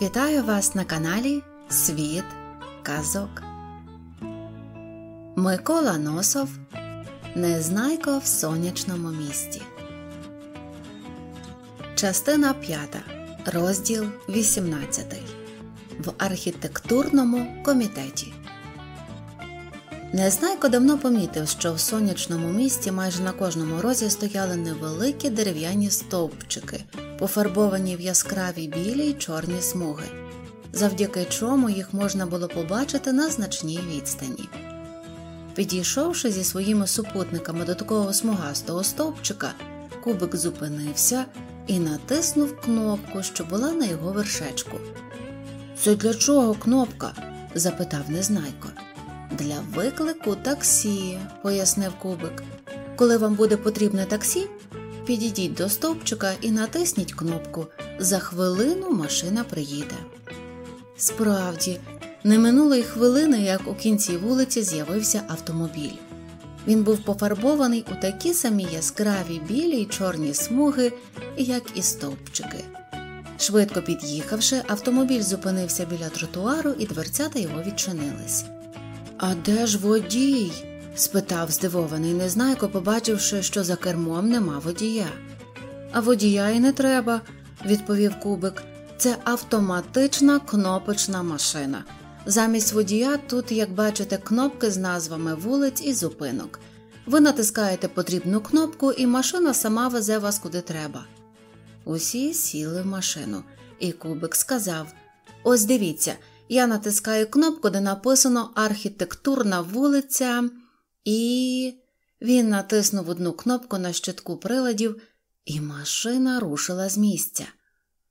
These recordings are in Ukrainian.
Вітаю вас на каналі Світ Казок. Микола Носов Незнайко в сонячному місті. Частина 5. Розділ 18. В архітектурному комітеті. Незнайко давно помітив, що в сонячному місті майже на кожному розі стояли невеликі дерев'яні стовпчики, пофарбовані в яскраві білі й чорні смуги, завдяки чому їх можна було побачити на значній відстані. Підійшовши зі своїми супутниками до такого смугастого стовпчика, кубик зупинився і натиснув кнопку, що була на його вершечку. Це для чого кнопка? запитав Незнайко. Для виклику таксі, пояснив кубик. Коли вам буде потрібне таксі, підійдіть до стовпчика і натисніть кнопку. За хвилину машина приїде. Справді, не минуло й хвилини, як у кінці вулиці з'явився автомобіль. Він був пофарбований у такі самі яскраві білі й чорні смуги, як і стовпчики. Швидко під'їхавши, автомобіль зупинився біля тротуару і дверцята його відчинились. А де ж водій? Спитав здивований Незнайко, побачивши, що за кермом нема водія. А водія й не треба, відповів Кубик. Це автоматична кнопочна машина. Замість водія тут, як бачите, кнопки з назвами вулиць і зупинок. Ви натискаєте потрібну кнопку, і машина сама везе вас куди треба. Усі сіли в машину, і Кубик сказав Ось дивіться, я натискаю кнопку, де написано Архітектурна вулиця, і він натиснув одну кнопку на щитку приладів, і машина рушила з місця.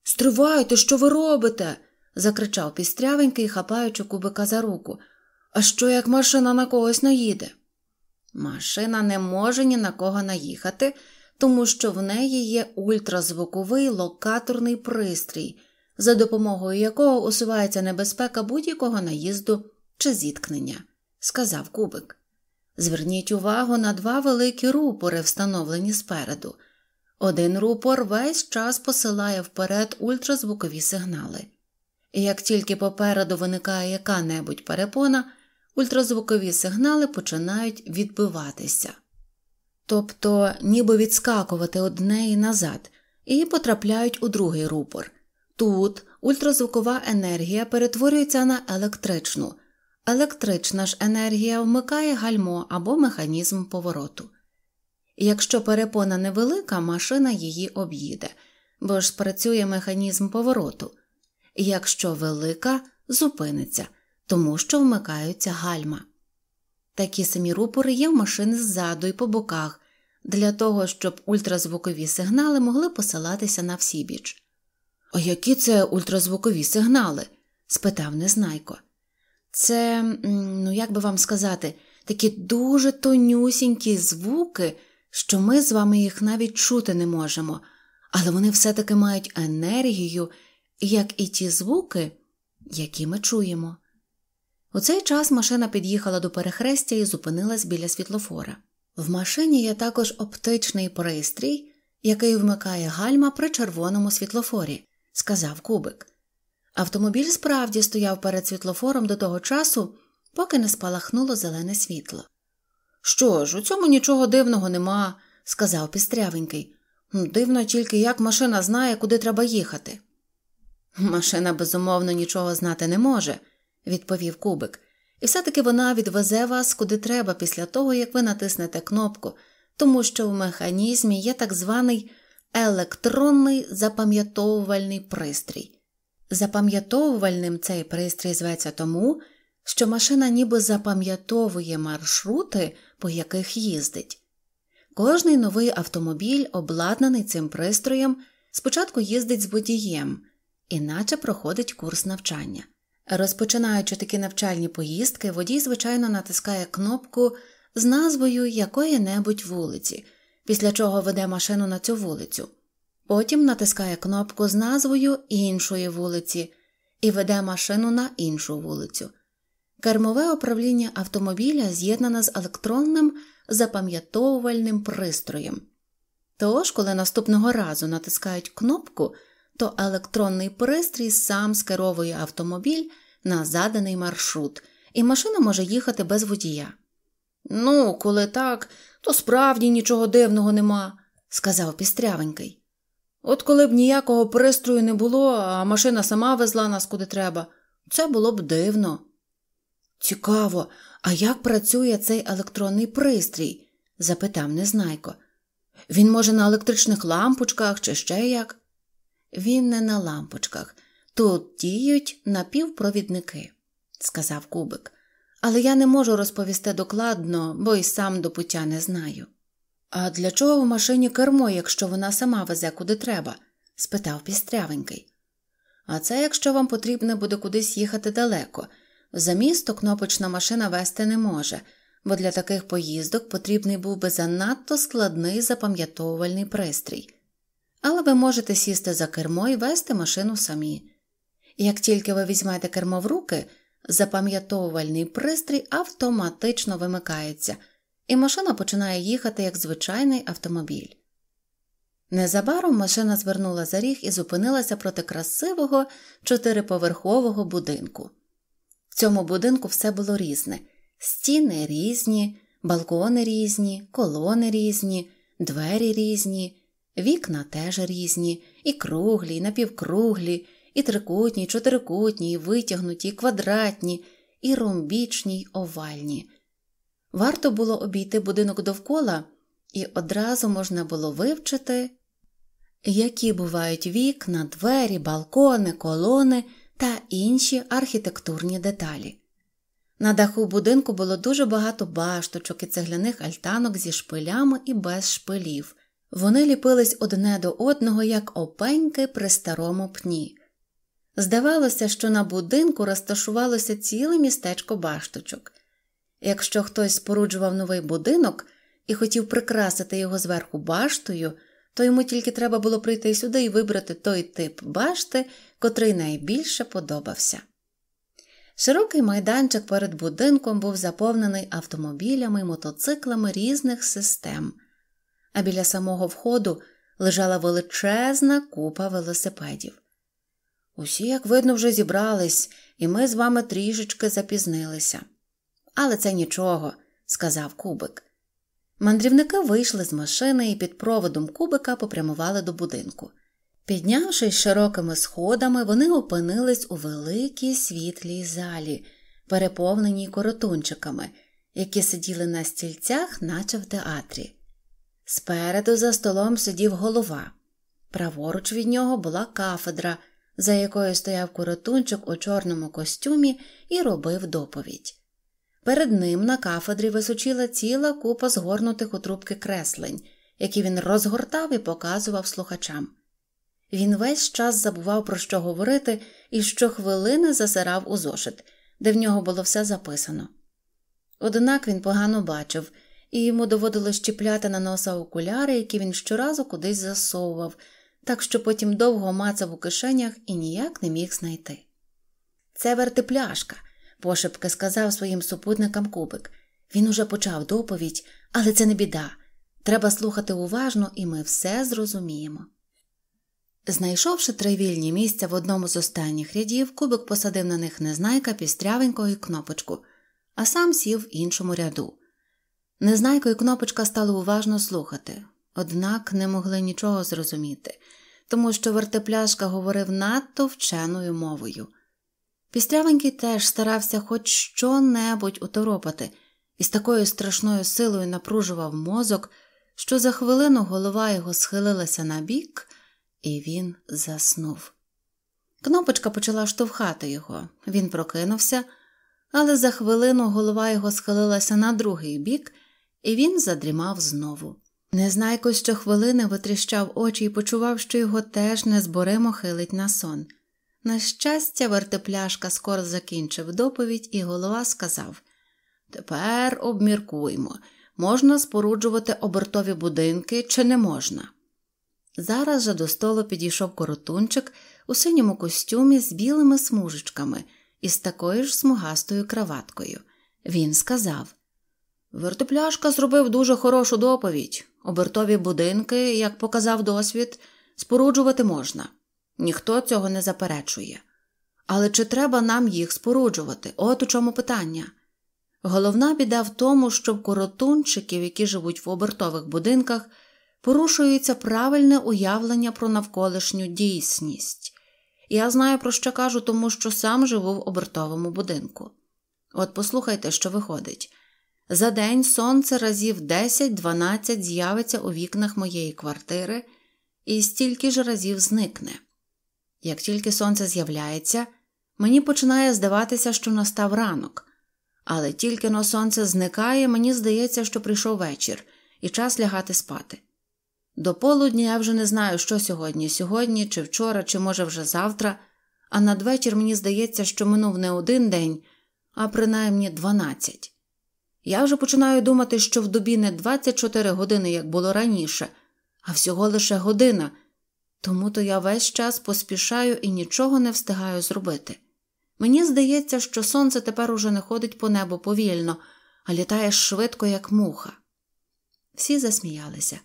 Стривайте, що ви робите? закричав пістрявенький, хапаючи кубика за руку. А що як машина на когось наїде? Машина не може ні на кого наїхати, тому що в неї є ультразвуковий локаторний пристрій, за допомогою якого усувається небезпека будь-якого наїзду чи зіткнення, сказав Кубик. Зверніть увагу на два великі рупори, встановлені спереду. Один рупор весь час посилає вперед ультразвукові сигнали. І як тільки попереду виникає яка небудь перепона, ультразвукові сигнали починають відбиватися, тобто ніби відскакувати одне і назад, і потрапляють у другий рупор. Тут ультразвукова енергія перетворюється на електричну. Електрична ж енергія вмикає гальмо або механізм повороту. Якщо перепона невелика, машина її об'їде, бо ж спрацює механізм повороту. Якщо велика, зупиниться, тому що вмикаються гальма. Такі самі рупори є в машини ззаду і по боках, для того, щоб ультразвукові сигнали могли посилатися на всібіч. А які це ультразвукові сигнали? спитав Незнайко. Це, ну як би вам сказати, такі дуже тонюсінькі звуки, що ми з вами їх навіть чути не можемо, але вони все-таки мають енергію, як і ті звуки, які ми чуємо. У цей час машина під'їхала до перехрестя і зупинилась біля світлофора. В машині є також оптичний пристрій, який вмикає гальма при червоному світлофорі сказав Кубик. Автомобіль справді стояв перед світлофором до того часу, поки не спалахнуло зелене світло. Що ж, у цьому нічого дивного нема, сказав пістрявенький. Дивно тільки, як машина знає, куди треба їхати. Машина, безумовно, нічого знати не може, відповів Кубик, і все-таки вона відвезе вас куди треба після того, як ви натиснете кнопку, тому що в механізмі є так званий електронний запам'ятовувальний пристрій. Запам'ятовувальним цей пристрій зветься тому, що машина ніби запам'ятовує маршрути, по яких їздить. Кожний новий автомобіль, обладнаний цим пристроєм, спочатку їздить з водієм, іначе проходить курс навчання. Розпочинаючи такі навчальні поїздки, водій, звичайно, натискає кнопку з назвою якої-небудь вулиці після чого веде машину на цю вулицю. Потім натискає кнопку з назвою іншої вулиці і веде машину на іншу вулицю. Кермове управління автомобіля з'єднане з електронним запам'ятовувальним пристроєм. Тож, коли наступного разу натискають кнопку, то електронний пристрій сам скеровує автомобіль на заданий маршрут, і машина може їхати без водія. Ну, коли так, то справді нічого дивного нема, сказав пістрявенький. От коли б ніякого пристрою не було, а машина сама везла нас куди треба, це було б дивно. Цікаво, а як працює цей електронний пристрій? запитав Незнайко. Він, може, на електричних лампочках чи ще як? Він не на лампочках. Тут діють напівпровідники, сказав Кубик. Але я не можу розповісти докладно, бо й сам до пуття не знаю. А для чого в машині кермо, якщо вона сама везе куди треба? спитав пістрявенький. А це якщо вам потрібно буде кудись їхати далеко. За місто кнопочна машина вести не може, бо для таких поїздок потрібний був би занадто складний запам'ятовувальний пристрій. Але ви можете сісти за кермо і вести машину самі. Як тільки ви візьмете кермо в руки, запам'ятовувальний пристрій автоматично вимикається, і машина починає їхати як звичайний автомобіль. Незабаром машина звернула за ріг і зупинилася проти красивого чотириповерхового будинку. В цьому будинку все було різне стіни різні, балкони різні, колони різні, двері різні, вікна теж різні, і круглі, і напівкруглі, і трикутні, і чотирикутні, і витягнуті, і квадратні, і ромбічні, й овальні. Варто було обійти будинок довкола, і одразу можна було вивчити, які бувають вікна, двері, балкони, колони та інші архітектурні деталі. На даху будинку було дуже багато башточок і цегляних альтанок зі шпилями і без шпилів. Вони ліпились одне до одного, як опеньки при старому пні. Здавалося, що на будинку розташувалося ціле містечко башточок. Якщо хтось споруджував новий будинок і хотів прикрасити його зверху баштою, то йому тільки треба було прийти сюди і вибрати той тип башти, котрий найбільше подобався. Широкий майданчик перед будинком був заповнений автомобілями і мотоциклами різних систем, а біля самого входу лежала величезна купа велосипедів. Усі, як видно, вже зібрались, і ми з вами трішечки запізнилися. Але це нічого, сказав Кубик. Мандрівники вийшли з машини і під проводом кубика попрямували до будинку. Піднявшись широкими сходами, вони опинились у великій світлій залі, переповненій коротунчиками, які сиділи на стільцях, наче в театрі. Спереду за столом сидів голова. Праворуч від нього була кафедра, за якою стояв коротунчик у чорному костюмі і робив доповідь. Перед ним на кафедрі височила ціла купа згорнутих у трубки креслень, які він розгортав і показував слухачам. Він весь час забував, про що говорити, і щохвилини засирав у зошит, де в нього було все записано. Однак він погано бачив, і йому доводилось чіпляти на носа окуляри, які він щоразу кудись засовував, так що потім довго мацав у кишенях і ніяк не міг знайти. Це вертипляшка, пошепки сказав своїм супутникам Кубик. Він уже почав доповідь, але це не біда. Треба слухати уважно, і ми все зрозуміємо. Знайшовши три вільні місця в одному з останніх рядів, кубик посадив на них незнайка пістрявенького і кнопочку, а сам сів в іншому ряду. Незнайко і кнопочка стали уважно слухати, однак не могли нічого зрозуміти, тому що вертепляшка говорив надто вченою мовою. Пістрявенький теж старався хоч що-небудь уторопати і з такою страшною силою напружував мозок, що за хвилину голова його схилилася на бік, і він заснув. Кнопочка почала штовхати його. Він прокинувся, але за хвилину голова його схилилася на другий бік, і він задрімав знову. Незнайко щохвилини витріщав очі і почував, що його теж незборимо хилить на сон. На щастя, вертепляшка скоро закінчив доповідь, і голова сказав Тепер обміркуймо, можна споруджувати обертові будинки чи не можна. Зараз же до столу підійшов коротунчик у синьому костюмі з білими смужечками і з такою ж смугастою краваткою. Він сказав Вертепляшка зробив дуже хорошу доповідь. Обертові будинки, як показав досвід, споруджувати можна. Ніхто цього не заперечує. Але чи треба нам їх споруджувати? От у чому питання. Головна біда в тому, що в коротунчиків, які живуть в обертових будинках, порушується правильне уявлення про навколишню дійсність. Я знаю, про що кажу, тому що сам живу в обертовому будинку. От послухайте, що виходить. За день сонце разів 10-12 з'явиться у вікнах моєї квартири і стільки ж разів зникне. Як тільки сонце з'являється, мені починає здаватися, що настав ранок, але тільки но сонце зникає, мені здається, що прийшов вечір, і час лягати спати. До полудня я вже не знаю, що сьогодні, сьогодні, чи вчора, чи, може, вже завтра, а надвечір мені здається, що минув не один день, а принаймні дванадцять. Я вже починаю думати, що в добі не 24 години, як було раніше, а всього лише година, тому то я весь час поспішаю і нічого не встигаю зробити. Мені здається, що сонце тепер уже не ходить по небу повільно, а літає швидко, як муха. Всі засміялися.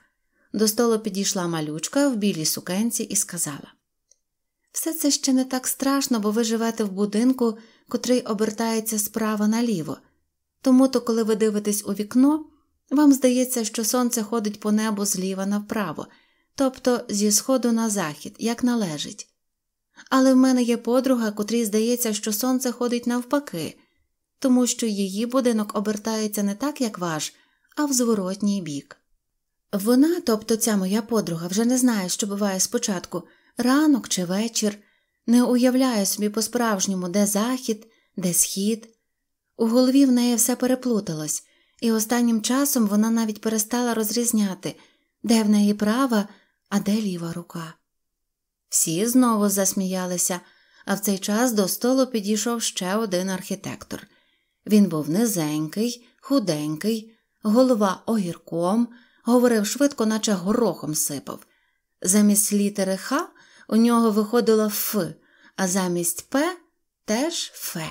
До столу підійшла малючка в білій сукенці і сказала Все це ще не так страшно, бо ви живете в будинку, котрий обертається справа наліво. Тому то, коли ви дивитесь у вікно, вам здається, що сонце ходить по небу зліва направо, тобто зі сходу на захід, як належить. Але в мене є подруга, котрій здається, що сонце ходить навпаки, тому що її будинок обертається не так, як ваш, а в зворотній бік. Вона, тобто ця моя подруга, вже не знає, що буває спочатку ранок чи вечір, не уявляє собі по-справжньому, де захід, де схід. У голові в неї все переплуталось, і останнім часом вона навіть перестала розрізняти, де в неї права, а де ліва рука. Всі знову засміялися, а в цей час до столу підійшов ще один архітектор. Він був низенький, худенький, голова огірком, говорив швидко, наче горохом сипав. Замість літери Х у нього виходило Ф, а замість П теж Фе.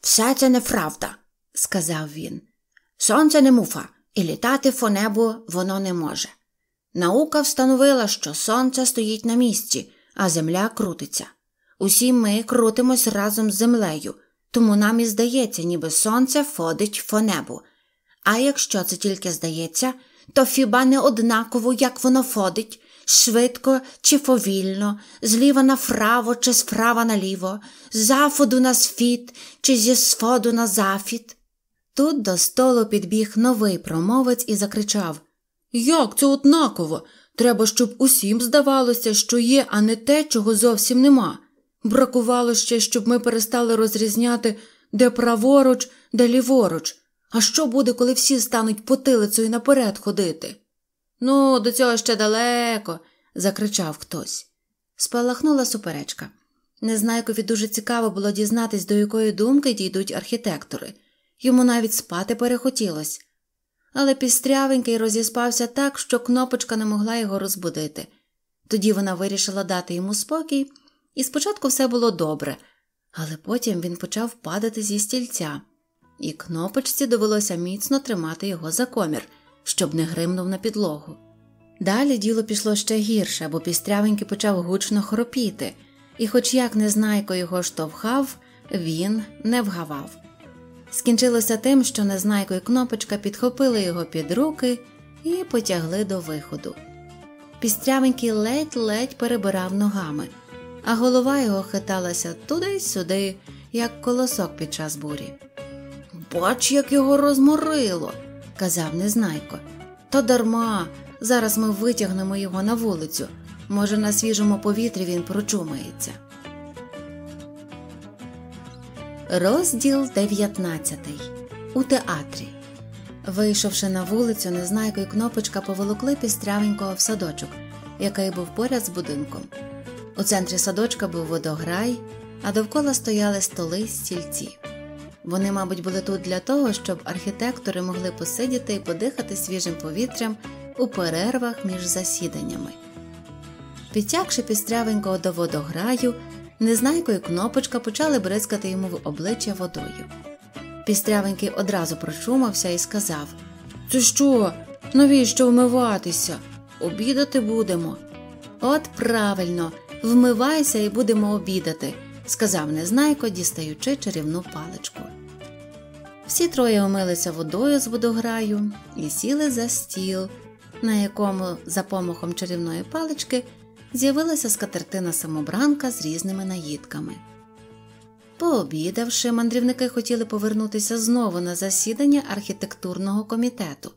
Все це неправда, сказав він. Сонце не муфа, і літати по небу воно не може. Наука встановила, що сонце стоїть на місці, а земля крутиться. Усі ми крутимось разом з землею, тому нам і здається, ніби сонце ходить по небу. А якщо це тільки здається, то хіба не однаково, як воно ходить, швидко чи повільно, зліва направо чи справа наліво, з заходу на схід чи зі сходу на захід. Тут до столу підбіг новий промовець і закричав Як це однаково? Треба, щоб усім здавалося, що є, а не те, чого зовсім нема. Бракувало ще, щоб ми перестали розрізняти, де праворуч, де ліворуч. А що буде, коли всі стануть потилицею наперед ходити? Ну, до цього ще далеко, закричав хтось. Спалахнула суперечка. Незнайкові дуже цікаво було дізнатись, до якої думки дійдуть архітектори. Йому навіть спати перехотілось. Але пістрявенький розіспався так, що кнопочка не могла його розбудити. Тоді вона вирішила дати йому спокій, і спочатку все було добре, але потім він почав падати зі стільця, і кнопочці довелося міцно тримати його за комір щоб не гримнув на підлогу. Далі діло пішло ще гірше, бо пістрявенький почав гучно хропіти, і, хоч як незнайко його штовхав, він не вгавав. Скінчилося тим, що незнайко і кнопочка підхопили його під руки і потягли до виходу. Пістрявенький ледь-ледь перебирав ногами, а голова його хиталася туди-сюди, як колосок під час бурі. Бач, як його розморило казав Незнайко. То дарма, зараз ми витягнемо його на вулицю. Може, на свіжому повітрі він прочумається. Розділ 19 У театрі. Вийшовши на вулицю, Незнайко і кнопочка поволокли пістрявенького в садочок, який був поряд з будинком. У центрі садочка був водограй, а довкола стояли столи стільці. Вони, мабуть, були тут для того, щоб архітектори могли посидіти і подихати свіжим повітрям у перервах між засіданнями. Підтягши пістрявенького до водограю, незнайко і кнопочка почали бризкати йому в обличчя водою. Пістрявенький одразу прочумався і сказав Це що? Навіщо вмиватися? Обідати будемо. От правильно, Вмивайся і будемо обідати, сказав Незнайко, дістаючи чарівну паличку. Всі троє омилися водою з водограю і сіли за стіл, на якому, за помахом чарівної палички, з'явилася скатертина самобранка з різними наїдками. Пообідавши, мандрівники хотіли повернутися знову на засідання архітектурного комітету,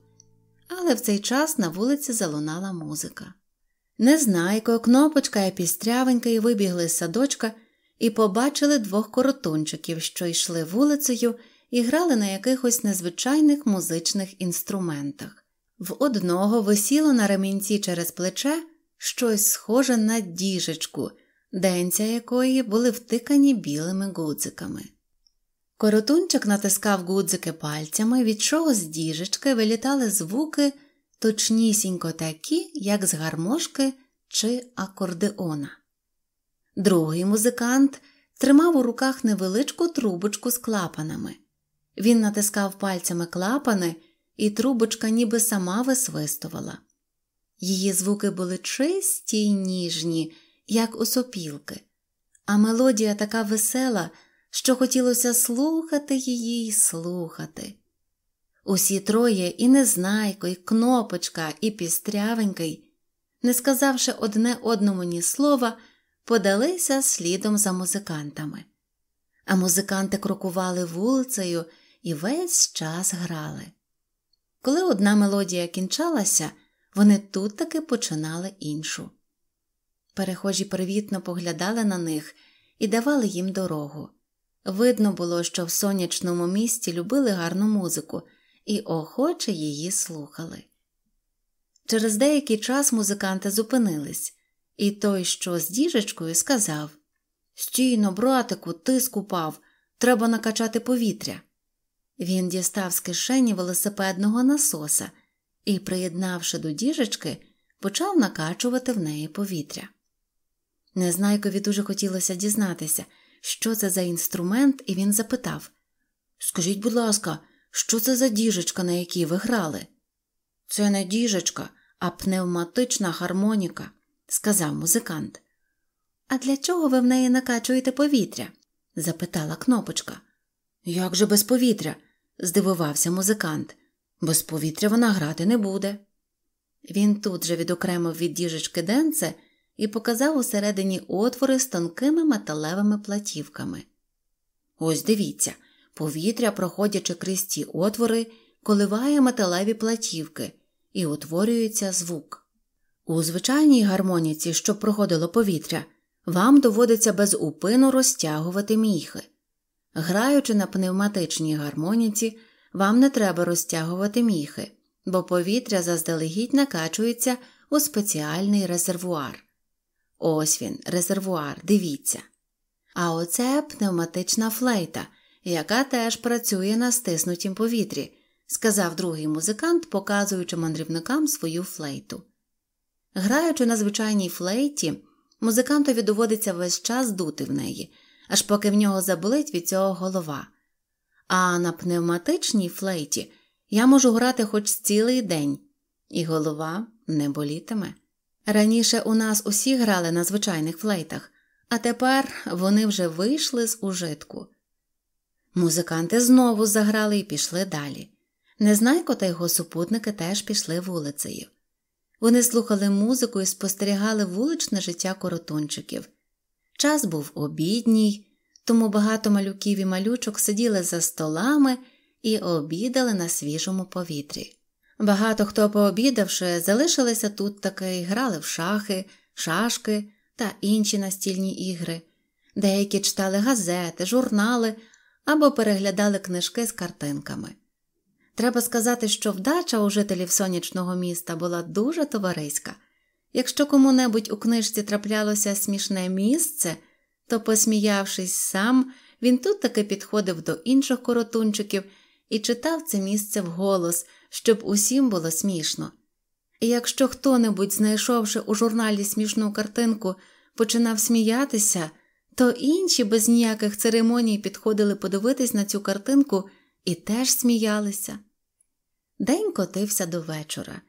але в цей час на вулиці залунала музика. Незнайко, кнопочка і пістрявенький вибігли з садочка і побачили двох коротунчиків, що йшли вулицею і грали на якихось незвичайних музичних інструментах. В одного висіло на ремінці через плече щось схоже на діжечку, денця якої були втикані білими гудзиками. Коротунчик натискав гудзики пальцями, від чого з діжечки вилітали звуки точнісінько такі, як з гармошки чи акордеона. Другий музикант тримав у руках невеличку трубочку з клапанами. Він натискав пальцями клапани, і трубочка ніби сама висвистувала. Її звуки були чисті й ніжні, як у сопілки, а мелодія така весела, що хотілося слухати її й слухати. Усі троє і Незнайко, і кнопочка, і пістрявенький, не сказавши одне одному ні слова, подалися слідом за музикантами. А музиканти крокували вулицею і весь час грали. Коли одна мелодія кінчалася, вони тут таки починали іншу. Перехожі привітно поглядали на них і давали їм дорогу. Видно було, що в сонячному місті любили гарну музику і охоче її слухали. Через деякий час музиканти зупинились, і той, що з діжечкою, сказав Стійно, братику, ти скупав, треба накачати повітря. Він дістав з кишені велосипедного насоса і, приєднавши до діжечки, почав накачувати в неї повітря. Незнайкові дуже хотілося дізнатися, що це за інструмент, і він запитав Скажіть, будь ласка, що це за діжечка, на якій ви грали? Це не діжечка, а пневматична гармоніка, сказав музикант. А для чого ви в неї накачуєте повітря? запитала кнопочка. Як же без повітря? здивувався музикант. Без повітря вона грати не буде. Він тут же відокремив від діжечки денце і показав усередині отвори з тонкими металевими платівками. Ось дивіться, повітря, проходячи крізь ці отвори, коливає металеві платівки і утворюється звук. У звичайній гармоніці, щоб проходило повітря, вам доводиться без упину розтягувати міхи. Граючи на пневматичній гармоніці, вам не треба розтягувати міхи, бо повітря заздалегідь накачується у спеціальний резервуар. Ось він, резервуар, дивіться. А оце пневматична флейта, яка теж працює на стиснутім повітрі, сказав другий музикант, показуючи мандрівникам свою флейту. Граючи на звичайній флейті, музикантові доводиться весь час дути в неї, аж поки в нього заболить від цього голова. А на пневматичній флейті я можу грати хоч цілий день, і голова не болітиме. Раніше у нас усі грали на звичайних флейтах, а тепер вони вже вийшли з ужитку. Музиканти знову заграли і пішли далі. Незнайко та його супутники теж пішли вулицею. Вони слухали музику і спостерігали вуличне життя коротунчиків. Час був обідній, тому багато малюків і малючок сиділи за столами і обідали на свіжому повітрі. Багато хто, пообідавши, залишилися тут таки і грали в шахи, шашки та інші настільні ігри, деякі читали газети, журнали або переглядали книжки з картинками. Треба сказати, що вдача у жителів сонячного міста була дуже товариська. Якщо кому-небудь у книжці траплялося смішне місце, то, посміявшись сам, він тут таки підходив до інших коротунчиків і читав це місце вголос, щоб усім було смішно. І якщо хто небудь, знайшовши у журналі смішну картинку, починав сміятися, то інші без ніяких церемоній підходили подивитись на цю картинку і теж сміялися. День котився до вечора.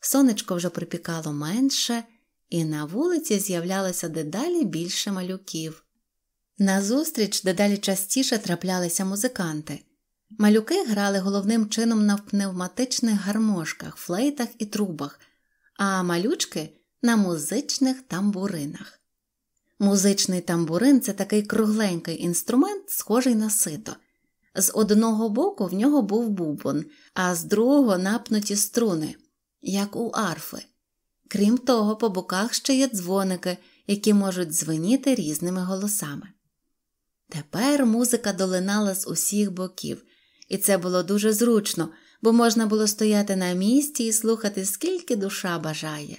Сонечко вже припікало менше, і на вулиці з'являлося дедалі більше малюків. Назустріч дедалі частіше траплялися музиканти. Малюки грали головним чином на пневматичних гармошках, флейтах і трубах, а малючки на музичних тамбуринах. Музичний тамбурин це такий кругленький інструмент, схожий на сито. З одного боку в нього був бубон, а з другого напнуті струни, як у арфи. Крім того, по боках ще є дзвоники, які можуть дзвеніти різними голосами. Тепер музика долинала з усіх боків, і це було дуже зручно, бо можна було стояти на місці і слухати, скільки душа бажає.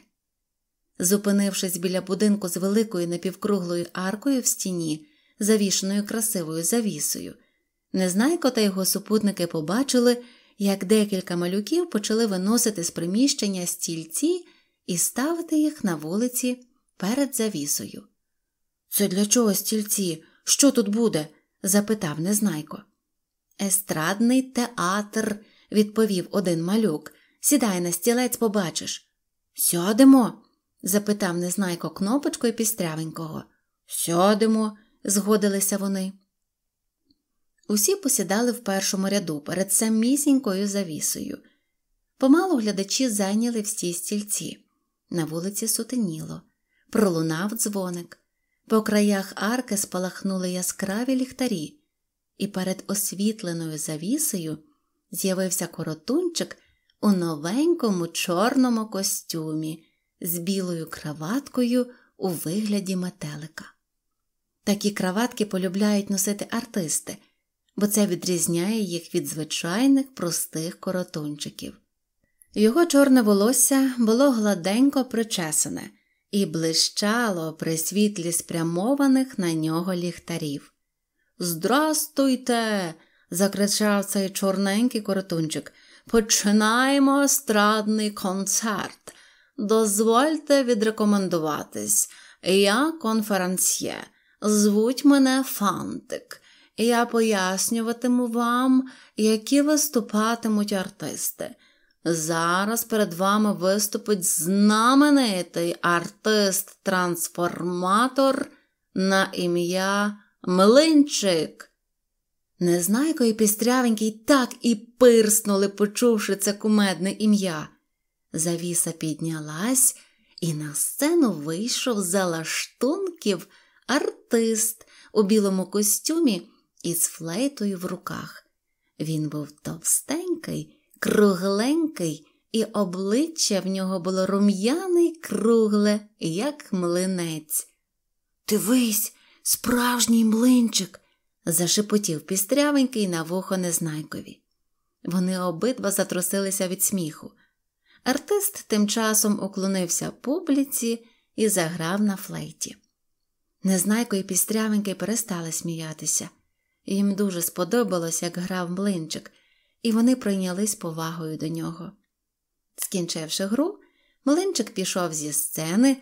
Зупинившись біля будинку з великою напівкруглою аркою в стіні, завішеною красивою завісою, Незнайко та його супутники побачили, як декілька малюків почали виносити з приміщення стільці і ставити їх на вулиці перед завісою. Це для чого стільці? Що тут буде? запитав Незнайко. Естрадний театр, відповів один малюк. Сідай на стілець, побачиш. Сядемо? запитав Незнайко кнопочкою пістрявенького. Сядемо, згодилися вони. Усі посідали в першому ряду перед самісінькою завісою. Помалу глядачі зайняли всі стільці. На вулиці сутеніло, пролунав дзвоник. По краях арки спалахнули яскраві ліхтарі, і перед освітленою завісою з'явився коротунчик у новенькому чорному костюмі з білою краваткою у вигляді метелика. Такі краватки полюбляють носити артисти бо це відрізняє їх від звичайних простих коротунчиків. Його чорне волосся було гладенько причесане і блищало при світлі спрямованих на нього ліхтарів. Здрастуйте. закричав цей чорненький коротунчик. Починаємо естрадний концерт. Дозвольте відрекомендуватись. Я конферансьє. Звуть мене Фантик я пояснюватиму вам, які виступатимуть артисти. Зараз перед вами виступить знаменитий артист-трансформатор на ім'я Млинчик. Незнайко і пістрявенький так і пирснули, почувши це кумедне ім'я. Завіса піднялась, і на сцену вийшов за лаштунків артист у білому костюмі із флейтою в руках. Він був товстенький, кругленький, і обличчя в нього було рум'яне й кругле, як млинець. Дивись, справжній млинчик, зашепотів пістрявенький на вухо незнайкові. Вони обидва затрусилися від сміху. Артист тим часом уклонився публіці і заграв на флейті. Незнайко і пістрявенький перестали сміятися. Їм дуже сподобалось, як грав млинчик, і вони прийнялись повагою до нього. Скінчивши гру, млинчик пішов зі сцени,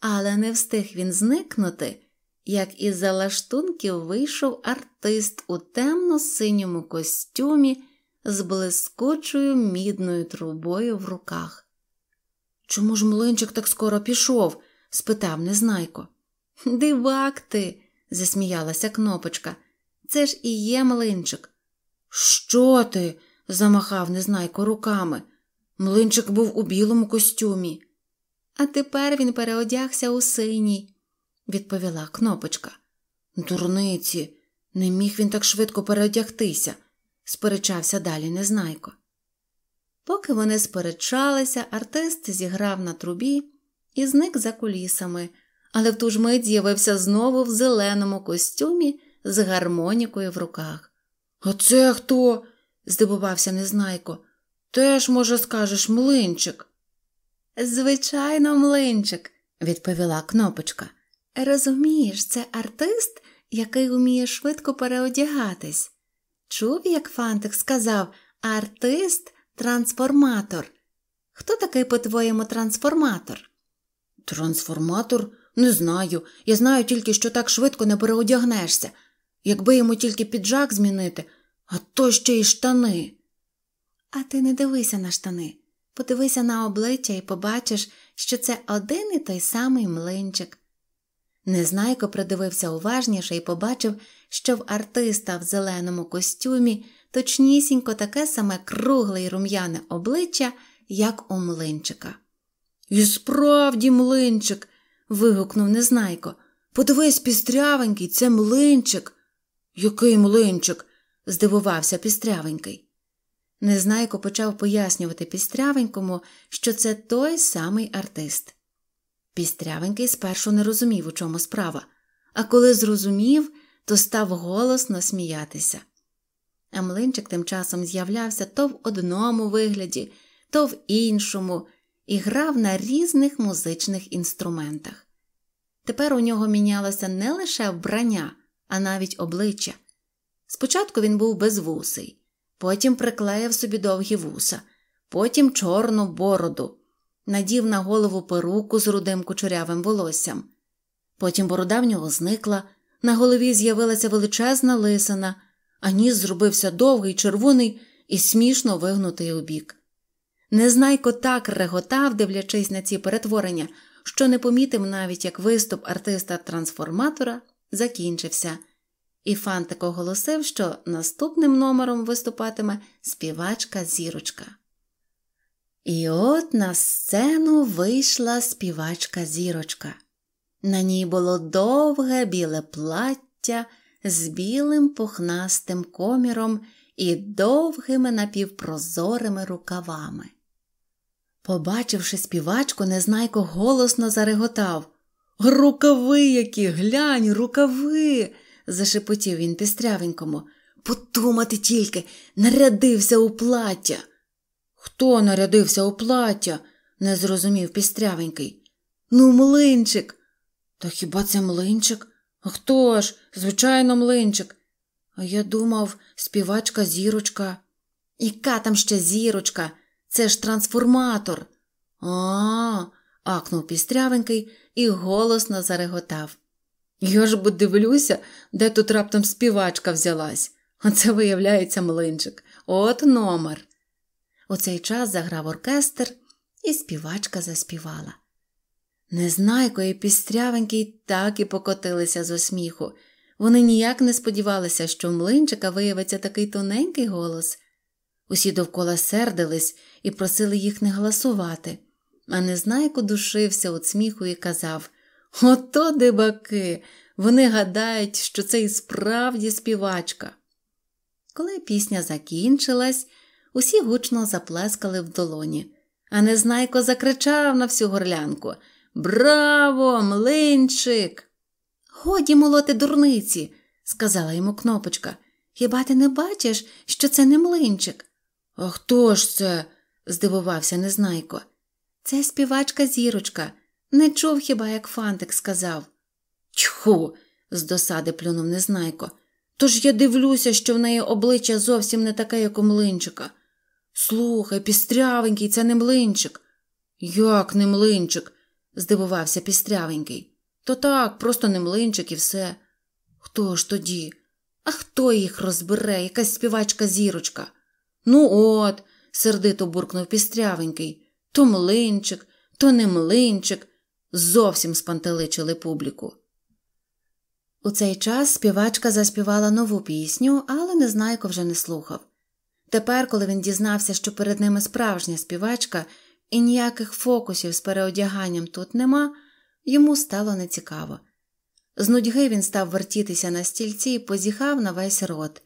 але не встиг він зникнути, як із за лаштунків вийшов артист у темно-синьому костюмі з блискучою мідною трубою в руках. Чому ж млинчик так скоро пішов? спитав Незнайко. Дивак ти, засміялася кнопочка. Це ж і є млинчик. Що ти? замахав незнайко руками. Млинчик був у білому костюмі. А тепер він переодягся у синій, відповіла кнопочка. Дурниці, не міг він так швидко переодягтися, сперечався далі незнайко. Поки вони сперечалися, артист зіграв на трубі і зник за кулісами, але в ту ж мить з'явився знову в зеленому костюмі з гармонікою в руках. А це хто? здивувався Незнайко. Теж, може, скажеш, млинчик. Звичайно, млинчик, відповіла кнопочка. Розумієш, це артист, який вміє швидко переодягатись. Чув, як Фантик сказав артист трансформатор. Хто такий, по-твоєму, трансформатор? Трансформатор? Не знаю. Я знаю тільки, що так швидко не переодягнешся якби йому тільки піджак змінити, а то ще й штани. А ти не дивися на штани. Подивися на обличчя і побачиш, що це один і той самий млинчик. Незнайко придивився уважніше і побачив, що в артиста в зеленому костюмі точнісінько таке саме кругле й рум'яне обличчя, як у млинчика. І справді, млинчик. вигукнув Незнайко. Подивись, пістрявенький, це млинчик. Який млинчик? здивувався пістрявенький. Незнайко почав пояснювати пістрявенькому, що це той самий артист. Пістрявенький спершу не розумів, у чому справа, а коли зрозумів, то став голосно сміятися. А млинчик тим часом з'являвся то в одному вигляді, то в іншому, і грав на різних музичних інструментах. Тепер у нього мінялося не лише вбрання, а навіть обличчя. Спочатку він був безвусий, потім приклеїв собі довгі вуса, потім чорну бороду, надів на голову перуку з рудим кучерявим волоссям. Потім борода в нього зникла, на голові з'явилася величезна лисина, а ніс зробився довгий, червоний і смішно вигнутий у бік. Незнайко так реготав, дивлячись на ці перетворення, що не помітив навіть, як виступ артиста трансформатора закінчився, і Фантик оголосив, що наступним номером виступатиме співачка зірочка. І от на сцену вийшла співачка зірочка. На ній було довге біле плаття з білим пухнастим коміром і довгими напівпрозорими рукавами. Побачивши співачку, незнайко голосно зареготав. Рукави які, глянь, рукави. зашепотів він пістрявенькому. Подумати тільки, нарядився у плаття. Хто нарядився у плаття? не зрозумів пістрявенький. Ну, млинчик. Та хіба це млинчик? А хто ж? Звичайно, млинчик. А я думав, співачка зірочка. Яка там ще зірочка? Це ж трансформатор. А, акнув пістрявенький і голосно зареготав. Я ж бо дивлюся, де тут раптом співачка взялась. Оце, виявляється, млинчик. От номер. У цей час заграв оркестр, і співачка заспівала. Незнайко і пістрявенький так і покотилися з сміху. Вони ніяк не сподівалися, що в млинчика виявиться такий тоненький голос. Усі довкола сердились і просили їх не голосувати, а Незнайко душився від сміху і казав Ото дибаки, вони гадають, що це і справді співачка. Коли пісня закінчилась, усі гучно заплескали в долоні, а Незнайко закричав на всю горлянку Браво, млинчик! Годі молоти дурниці, сказала йому кнопочка. Хіба ти не бачиш, що це не млинчик? А хто ж це? здивувався Незнайко. Це співачка зірочка. Не чув хіба, як Фантик сказав. Тьху, з досади плюнув Незнайко. Тож я дивлюся, що в неї обличчя зовсім не таке, як у млинчика. Слухай, пістрявенький, це не млинчик. Як не млинчик? здивувався пістрявенький. То так, просто не млинчик і все. Хто ж тоді? А хто їх розбере, якась співачка зірочка? Ну, от, сердито буркнув пістрявенький. То млинчик, то не млинчик, зовсім спантеличили публіку. У цей час співачка заспівала нову пісню, але Незнайко вже не слухав. Тепер, коли він дізнався, що перед ними справжня співачка і ніяких фокусів з переодяганням тут нема, йому стало нецікаво. З нудьги він став вертітися на стільці і позіхав на весь рот.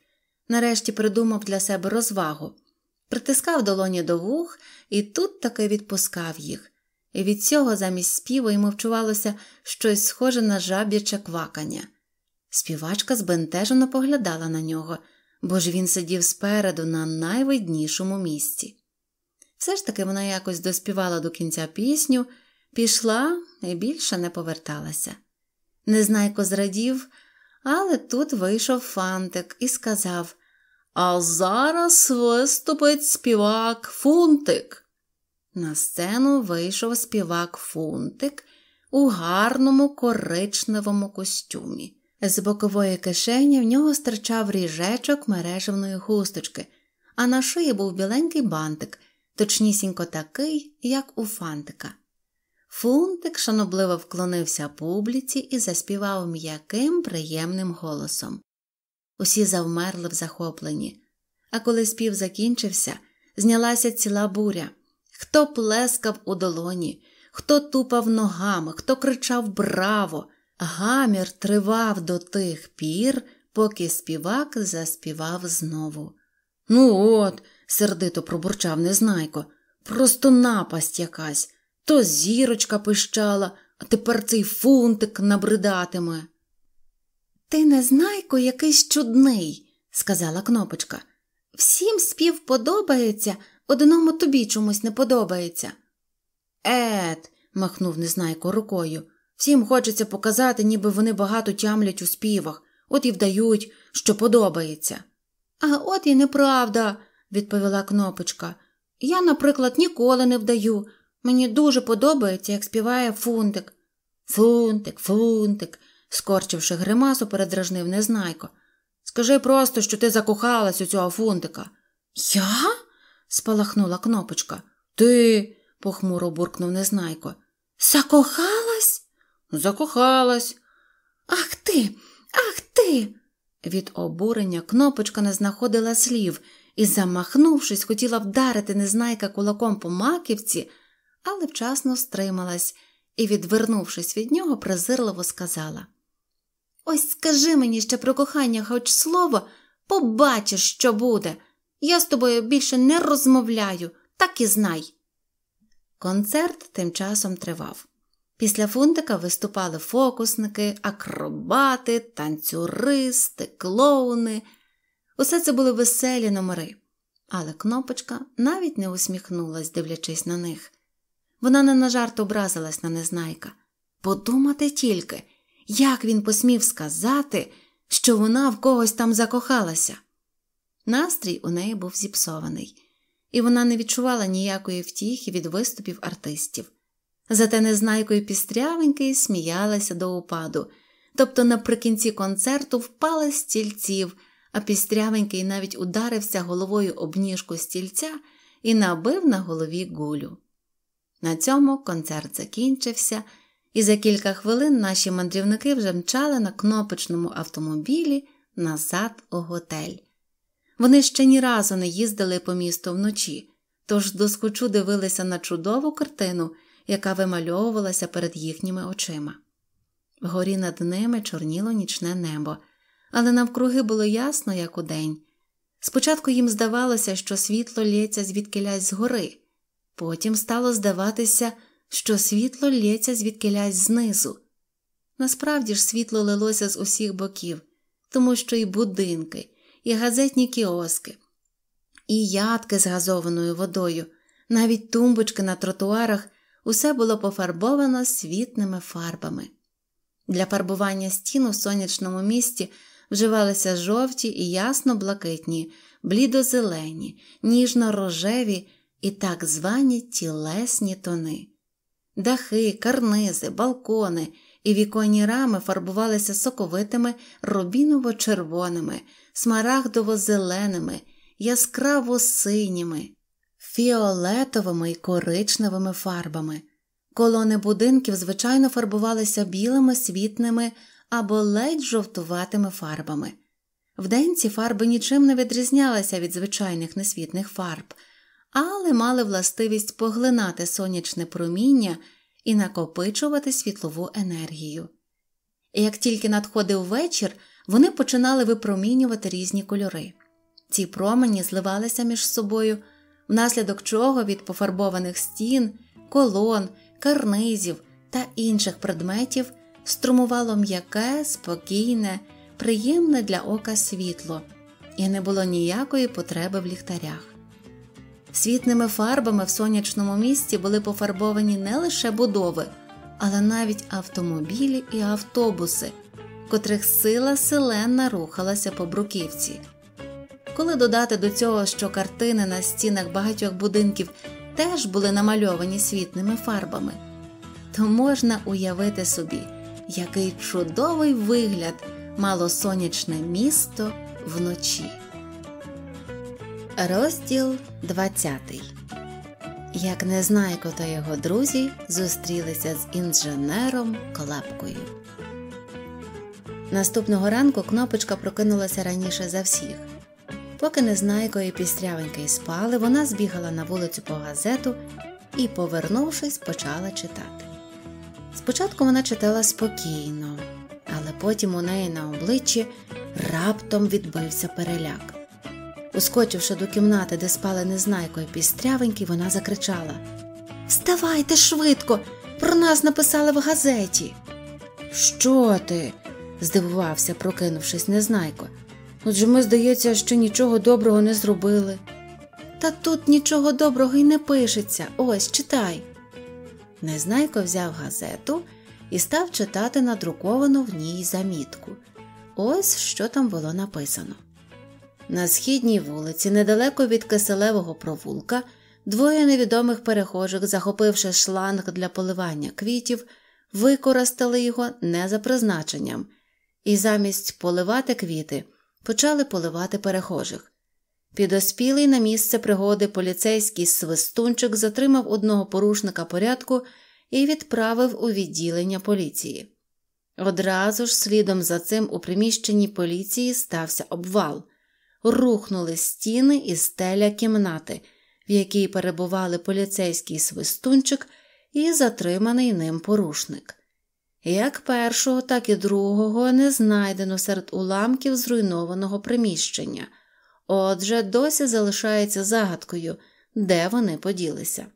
Нарешті придумав для себе розвагу, притискав долоні до вух і тут таки відпускав їх, і від цього замість співу йому вчувалося щось схоже на жаб'яче квакання. Співачка збентежено поглядала на нього, бо ж він сидів спереду на найвиднішому місці. Все ж таки вона якось доспівала до кінця пісню, пішла і більше не поверталася. Незнайко зрадів, але тут вийшов фантик і сказав А зараз виступить співак Фунтик. На сцену вийшов співак Фунтик у гарному коричневому костюмі. З бокової кишені в нього стирчав ріжечок мережевної хусточки, а на шиї був біленький бантик, точнісінько такий, як у фантика. Фунтик шанобливо вклонився публіці і заспівав м'яким, приємним голосом. Усі завмерли в захопленні, а коли спів закінчився, знялася ціла буря. Хто плескав у долоні, хто тупав ногами, хто кричав Браво! Гамір тривав до тих пір, поки співак заспівав знову. Ну от, сердито пробурчав незнайко, просто напасть якась. То зірочка пищала, а тепер цей фунтик набридатиме. Ти незнайко якийсь чудний, сказала кнопочка. Всім спів подобається, одному тобі чомусь не подобається. Ет, махнув незнайко рукою. Всім хочеться показати, ніби вони багато тямлять у співах, от і вдають, що подобається. А от і неправда, відповіла кнопочка. Я, наприклад, ніколи не вдаю. Мені дуже подобається, як співає фунтик. Фунтик, фунтик, скорчивши гримасу, передражнив незнайко. Скажи просто, що ти закохалась у цього фунтика. Я? спалахнула кнопочка. Ти, похмуро буркнув незнайко. Закохалась? Закохалась. Ах ти, ах ти. Від обурення кнопочка не знаходила слів і, замахнувшись, хотіла вдарити незнайка кулаком по маківці, але вчасно стрималась і, відвернувшись від нього, презирливо сказала Ось скажи мені ще про кохання хоч слово, побачиш, що буде. Я з тобою більше не розмовляю, так і знай. Концерт тим часом тривав. Після фунтика виступали фокусники, акробати, танцюристи, клоуни. Усе це були веселі номери, але кнопочка навіть не усміхнулась, дивлячись на них. Вона не на жарт образилась на незнайка. Подумати тільки, як він посмів сказати, що вона в когось там закохалася. Настрій у неї був зіпсований, і вона не відчувала ніякої втіхи від виступів артистів. Зате незнайкою пістрявенький сміялася до упаду, тобто наприкінці концерту впала стільців, а пістрявенький навіть ударився головою об ніжку стільця і набив на голові гулю. На цьому концерт закінчився, і за кілька хвилин наші мандрівники вже мчали на кнопочному автомобілі назад у готель. Вони ще ні разу не їздили по місту вночі, тож доскочу дивилися на чудову картину яка вимальовувалася перед їхніми очима. Вгорі над ними чорніло нічне небо, але навкруги було ясно, як удень. Спочатку їм здавалося, що світло лється звідкилясь згори, потім стало здаватися, що світло лється звідкилясь знизу. Насправді ж світло лилося з усіх боків, тому що і будинки, і газетні кіоски, і ядки з газованою водою, навіть тумбочки на тротуарах усе було пофарбовано світними фарбами. Для фарбування стін у сонячному місті вживалися жовті і ясно блакитні, блідозелені, ніжно-рожеві і так звані тілесні тони. Дахи, карнизи, балкони і віконні рами фарбувалися соковитими рубіново-червоними, смарагдово-зеленими, яскраво синіми, фіолетовими і коричневими фарбами. Колони будинків, звичайно, фарбувалися білими, світними або ледь жовтуватими фарбами. Вдень ці фарби нічим не відрізнялися від звичайних несвітних фарб, але мали властивість поглинати сонячне проміння і накопичувати світлову енергію. Як тільки надходив вечір, вони починали випромінювати різні кольори. Ці промені зливалися між собою внаслідок чого від пофарбованих стін, колон, карнизів та інших предметів струмувало м'яке, спокійне, приємне для ока світло, і не було ніякої потреби в ліхтарях. Світними фарбами в сонячному місті були пофарбовані не лише будови, але навіть автомобілі і автобуси, котрих сила селена рухалася по бруківці. Коли додати до цього, що картини на стінах багатьох будинків теж були намальовані світними фарбами, то можна уявити собі, який чудовий вигляд мало сонячне місто вночі. Розділ 20 як Незнайко та його друзі зустрілися з інженером Клепкою. Наступного ранку кнопочка прокинулася раніше за всіх. Поки Незнайко і пістрявенький спали, вона збігала на вулицю по газету і, повернувшись, почала читати. Спочатку вона читала спокійно, але потім у неї на обличчі раптом відбився переляк. Ускочивши до кімнати, де спали Незнайко і пістрявенький, вона закричала Вставайте швидко! Про нас написали в газеті. Що ти? здивувався, прокинувшись, Незнайко. Отже ми, здається, що нічого доброго не зробили. Та тут нічого доброго й не пишеться. Ось читай. Незнайко взяв газету і став читати надруковану в ній замітку. Ось що там було написано. На східній вулиці, недалеко від киселевого провулка, двоє невідомих перехожих, захопивши шланг для поливання квітів, використали його не за призначенням, і замість поливати квіти почали поливати перехожих. Підоспілий на місце пригоди поліцейський свистунчик затримав одного порушника порядку і відправив у відділення поліції. Одразу ж, слідом за цим, у приміщенні поліції стався обвал, рухнули стіни і стеля кімнати, в якій перебували поліцейський свистунчик і затриманий ним порушник. Як першого, так і другого не знайдено серед уламків зруйнованого приміщення. Отже, досі залишається загадкою, де вони поділися.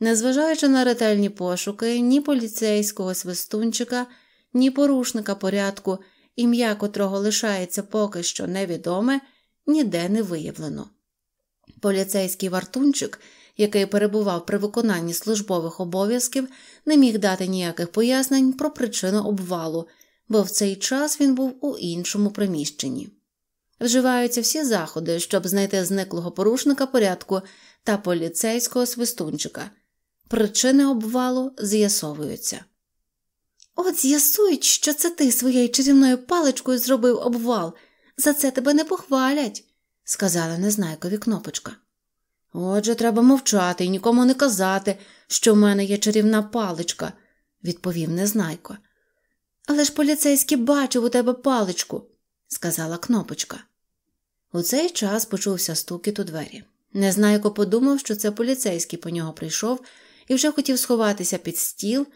Незважаючи на ретельні пошуки, ні поліцейського свистунчика, ні порушника порядку, ім'я котрого лишається поки що невідоме, ніде не виявлено. Поліцейський вартунчик, який перебував при виконанні службових обов'язків, не міг дати ніяких пояснень про причину обвалу, бо в цей час він був у іншому приміщенні. Вживаються всі заходи, щоб знайти зниклого порушника порядку та поліцейського свистунчика. Причини обвалу з'ясовуються. От з'ясують, що це ти своєю чарівною паличкою зробив обвал. За це тебе не похвалять, сказала незнайкові кнопочка. Отже, треба мовчати і нікому не казати, що в мене є чарівна паличка, відповів незнайко. Але ж поліцейський бачив у тебе паличку, сказала кнопочка. У цей час почувся стукіт у двері. Незнайко подумав, що це поліцейський по нього прийшов і вже хотів сховатися під стіл,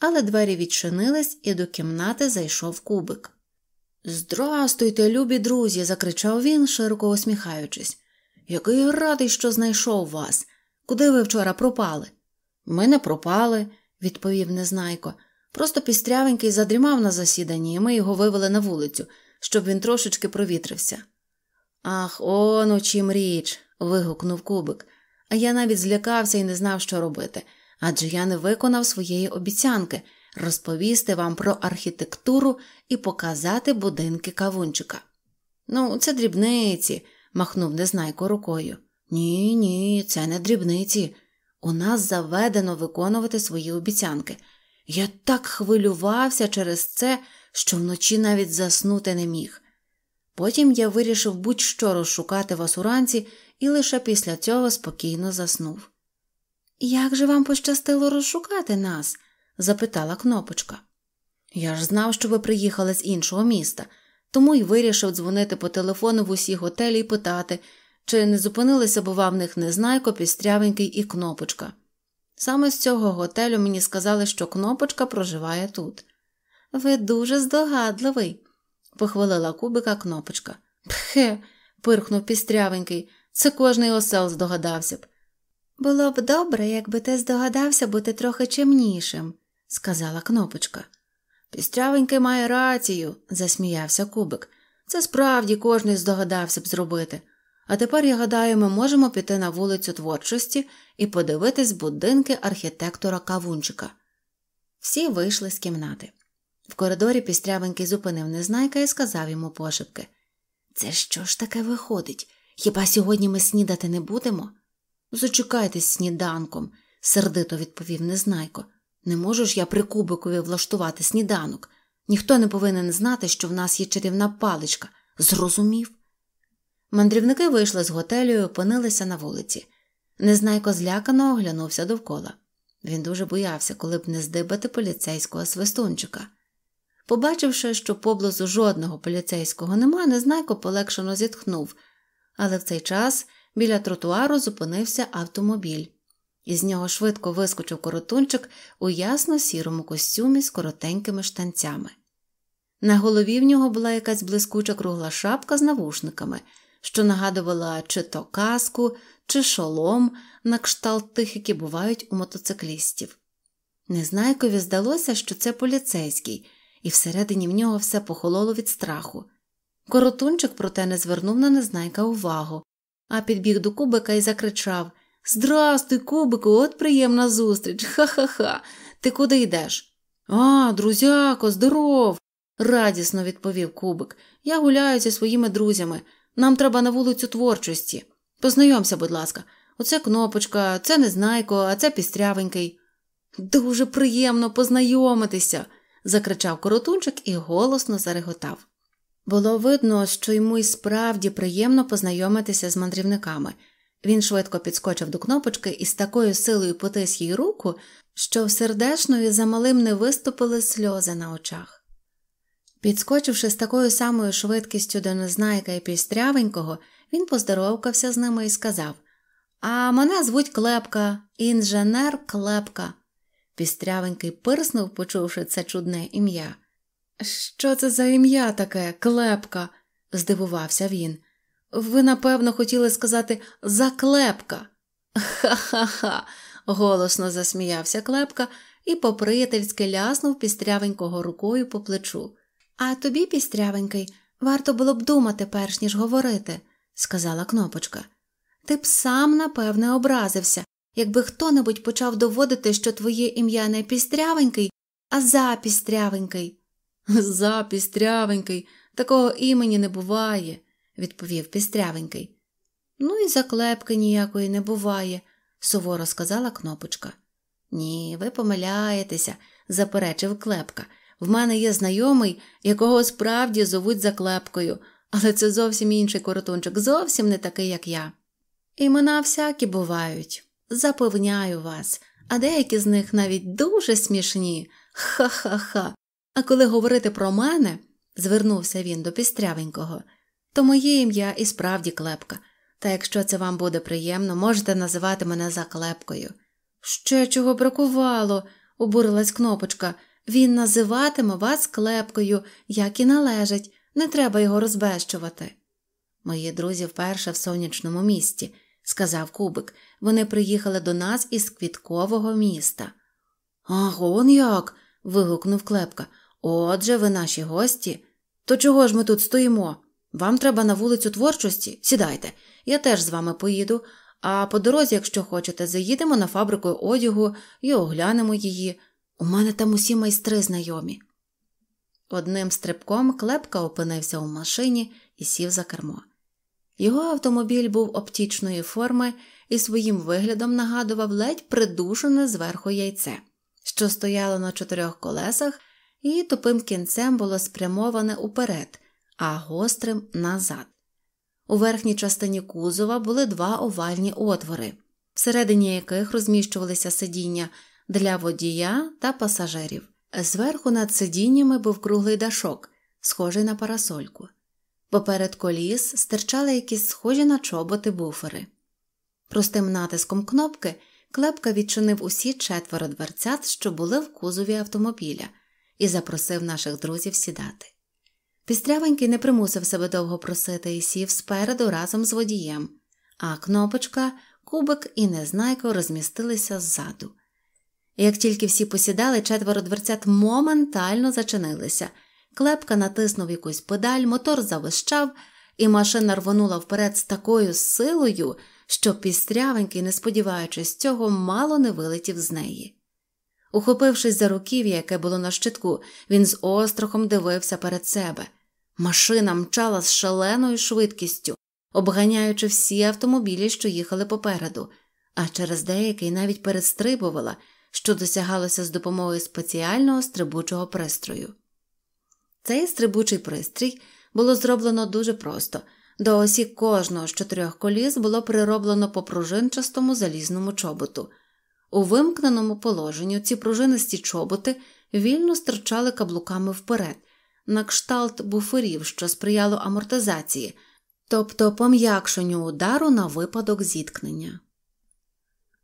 але двері відчинились, і до кімнати зайшов кубик. Здрастуйте, любі друзі, закричав він, широко усміхаючись. Який радий, що знайшов вас. Куди ви вчора пропали? Ми не пропали, відповів Незнайко. Просто пістрявенький задрімав на засіданні, і ми його вивели на вулицю, щоб він трошечки провітрився. Ах, он у чим річ. вигукнув кубик, а я навіть злякався і не знав, що робити, адже я не виконав своєї обіцянки розповісти вам про архітектуру і показати будинки кавунчика. Ну, це дрібниці, махнув незнайко рукою. Ні, ні, це не дрібниці. У нас заведено виконувати свої обіцянки. Я так хвилювався через це, що вночі навіть заснути не міг. Потім я вирішив будь-що розшукати вас уранці і лише після цього спокійно заснув. Як же вам пощастило розшукати нас? Запитала кнопочка. Я ж знав, що ви приїхали з іншого міста, тому й вирішив дзвонити по телефону в усі готелі і питати, чи не зупинилися, бува в них незнайко, пістрявенький і кнопочка. Саме з цього готелю мені сказали, що кнопочка проживає тут. Ви дуже здогадливий, похвалила кубика кнопочка. Пхе, пирхнув пістрявенький, це кожний осел здогадався б. Було б добре, якби ти здогадався бути трохи чимнішим, сказала кнопочка. Пістрявенький має рацію, засміявся кубик. Це справді кожний здогадався б зробити. А тепер, я гадаю, ми можемо піти на вулицю творчості і подивитись будинки архітектора Кавунчика. Всі вийшли з кімнати. В коридорі пістрявенький зупинив незнайка і сказав йому пошепки Це що ж таке виходить? Хіба сьогодні ми снідати не будемо? Зачекайтесь сніданком, сердито відповів незнайко. Не можу ж я при кубикові влаштувати сніданок. Ніхто не повинен знати, що в нас є чарівна паличка. Зрозумів. Мандрівники вийшли з готелю і опинилися на вулиці. Незнайко злякано оглянувся довкола. Він дуже боявся, коли б не здибати поліцейського свистунчика. Побачивши, що поблизу жодного поліцейського нема, незнайко полегшено зітхнув, але в цей час біля тротуару зупинився автомобіль. Із нього швидко вискочив коротунчик у ясно сірому костюмі з коротенькими штанцями. На голові в нього була якась блискуча кругла шапка з навушниками, що нагадувала чи то каску, чи шолом на кшталт тих, які бувають у мотоциклістів. Незнайкові здалося, що це поліцейський, і всередині в нього все похололо від страху. Коротунчик, проте, не звернув на незнайка увагу, а підбіг до кубика і закричав Здрастуй, кубику, от приємна зустріч. Ха-ха-ха. Ти куди йдеш? А, друзяко, здоров. радісно відповів кубик. Я гуляю зі своїми друзями. Нам треба на вулицю творчості. Познайомся, будь ласка, оце кнопочка, це незнайко, а це пістрявенький. Дуже приємно познайомитися, закричав коротунчик і голосно зареготав. Було видно, що йому й справді приємно познайомитися з мандрівниками. Він швидко підскочив до кнопочки і з такою силою потис їй руку, що в сердешної замалим не виступили сльози на очах. Підскочивши з такою самою швидкістю до незнайка і пістрявенького, він поздоровкався з ними і сказав А мене звуть Клепка, інженер Клепка. Пістрявенький пирснув, почувши це чудне ім'я. Що це за ім'я таке, Клепка? здивувався він. Ви, напевно, хотіли сказати заклепка. Ха ха ха. голосно засміявся Клепка і по-приятельськи ляснув пістрявенького рукою по плечу. А тобі, пістрявенький, варто було б думати, перш ніж говорити сказала кнопочка. Ти б сам, напевне, образився, якби хто небудь почав доводити, що твоє ім'я не пістрявенький, а запістрявенький. Запістрявенький, такого імені не буває, відповів пістрявенький. Ну і заклепки ніякої не буває, суворо сказала кнопочка. Ні, ви помиляєтеся, заперечив клепка. В мене є знайомий, якого справді зовуть заклепкою, але це зовсім інший коротунчик, зовсім не такий, як я. Імена всякі бувають, запевняю вас, а деякі з них навіть дуже смішні. Ха-ха-ха. А коли говорити про мене, звернувся він до пістрявенького, то моє ім'я і справді клепка, та якщо це вам буде приємно, можете називати мене заклепкою. Ще чого бракувало, обурилась кнопочка. Він називатиме вас клепкою, як і належить, не треба його розбещувати. Мої друзі вперше в сонячному місті, сказав Кубик. Вони приїхали до нас із квіткового міста. Ах, он як. вигукнув Клепка. Отже, ви наші гості. То чого ж ми тут стоїмо? Вам треба на вулицю творчості? Сідайте, я теж з вами поїду, а по дорозі, якщо хочете, заїдемо на фабрику одягу і оглянемо її. У мене там усі майстри знайомі. Одним стрибком клепка опинився у машині і сів за кермо. Його автомобіль був оптічної форми і своїм виглядом нагадував ледь придушене зверху яйце, що стояло на чотирьох колесах, і тупим кінцем було спрямоване уперед, а гострим назад. У верхній частині кузова були два овальні отвори, всередині яких розміщувалися сидіння для водія та пасажирів. Зверху над сидіннями був круглий дашок, схожий на парасольку. Поперед коліс стирчали якісь схожі на чоботи буфери. Простим натиском кнопки клепка відчинив усі четверо дверцят, що були в кузові автомобіля, і запросив наших друзів сідати. Пістрявенький не примусив себе довго просити і сів спереду разом з водієм, а кнопочка, кубик і незнайко розмістилися ззаду. Як тільки всі посідали, четверо дверцят моментально зачинилися. Клепка натиснув якусь педаль, мотор завищав, і машина рвонула вперед з такою силою, що пістрявенький, не сподіваючись цього, мало не вилетів з неї. Ухопившись за руків'я, яке було на щитку, він з острахом дивився перед себе. Машина мчала з шаленою швидкістю, обганяючи всі автомобілі, що їхали попереду, а через деякий навіть перестрибувала – що досягалося з допомогою спеціального стрибучого пристрою. Цей стрибучий пристрій було зроблено дуже просто До осі кожного з чотирьох коліс було прироблено по пружинчастому залізному чоботу. У вимкненому положенні ці пружинисті чоботи вільно стирчали каблуками вперед, на кшталт буферів, що сприяло амортизації, тобто пом'якшенню удару на випадок зіткнення.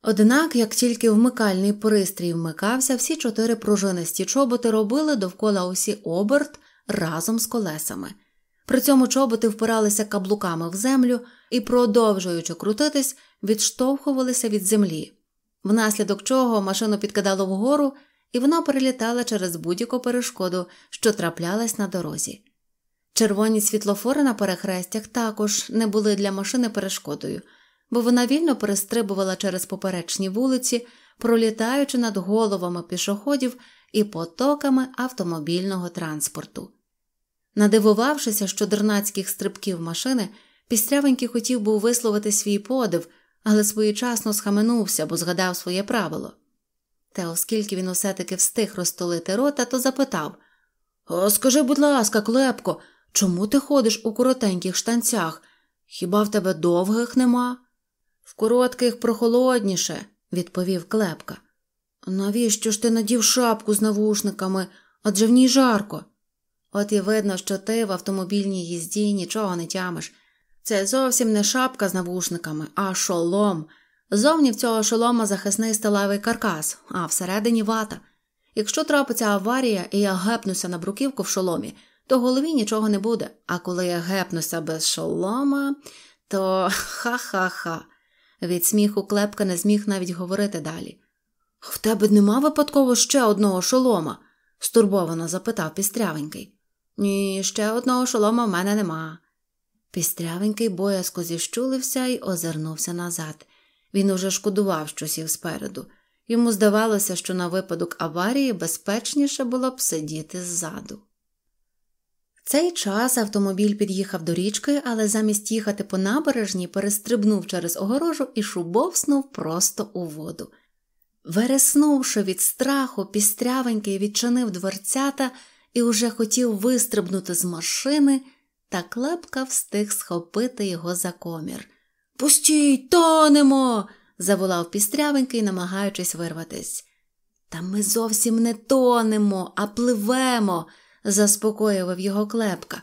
Однак, як тільки вмикальний пристрій вмикався, всі чотири пружинисті чоботи робили довкола осі оберт разом з колесами. При цьому чоботи впиралися каблуками в землю і, продовжуючи крутитись, відштовхувалися від землі, внаслідок чого машину підкидало вгору, і вона перелітала через будь-яку перешкоду, що траплялась на дорозі. Червоні світлофори на перехрестях також не були для машини перешкодою, бо вона вільно перестрибувала через поперечні вулиці, пролітаючи над головами пішоходів і потоками автомобільного транспорту. Надивувавшися, що дернацьких стрибків машини, пістрявенький хотів був висловити свій подив, але своєчасно схаменувся, бо згадав своє правило. Та оскільки він усе таки встиг розтолити рота, то запитав «О, Скажи, будь ласка, клепко, чому ти ходиш у коротеньких штанцях? Хіба в тебе довгих нема? В коротких прохолодніше, відповів клепка. Навіщо ж ти надів шапку з навушниками? Адже в ній жарко. От і видно, що ти в автомобільній їзді нічого не тямиш. Це зовсім не шапка з навушниками, а шолом. Зовні в цього шолома захисний сталевий каркас, а всередині вата. Якщо трапиться аварія і я гепнуся на бруківку в шоломі, то голові нічого не буде. А коли я гепнуся без шолома, то ха-ха-ха. Від сміху клепка не зміг навіть говорити далі. В тебе нема випадково ще одного шолома? стурбовано запитав пістрявенький. Ні, ще одного шолома в мене нема. Пістрявенький боязко зіщулився і озирнувся назад. Він уже шкодував, що сів спереду. Йому здавалося, що на випадок аварії безпечніше було б сидіти ззаду. В цей час автомобіль під'їхав до річки, але замість їхати по набережні перестрибнув через огорожу і шубовснув просто у воду. Вереснувши від страху, пістрявенький відчинив дверцята і уже хотів вистрибнути з машини, та клепка встиг схопити його за комір. Пустій, тонемо. заволав пістрявенький, намагаючись вирватись. Та ми зовсім не тонемо, а пливемо, заспокоював його клепка.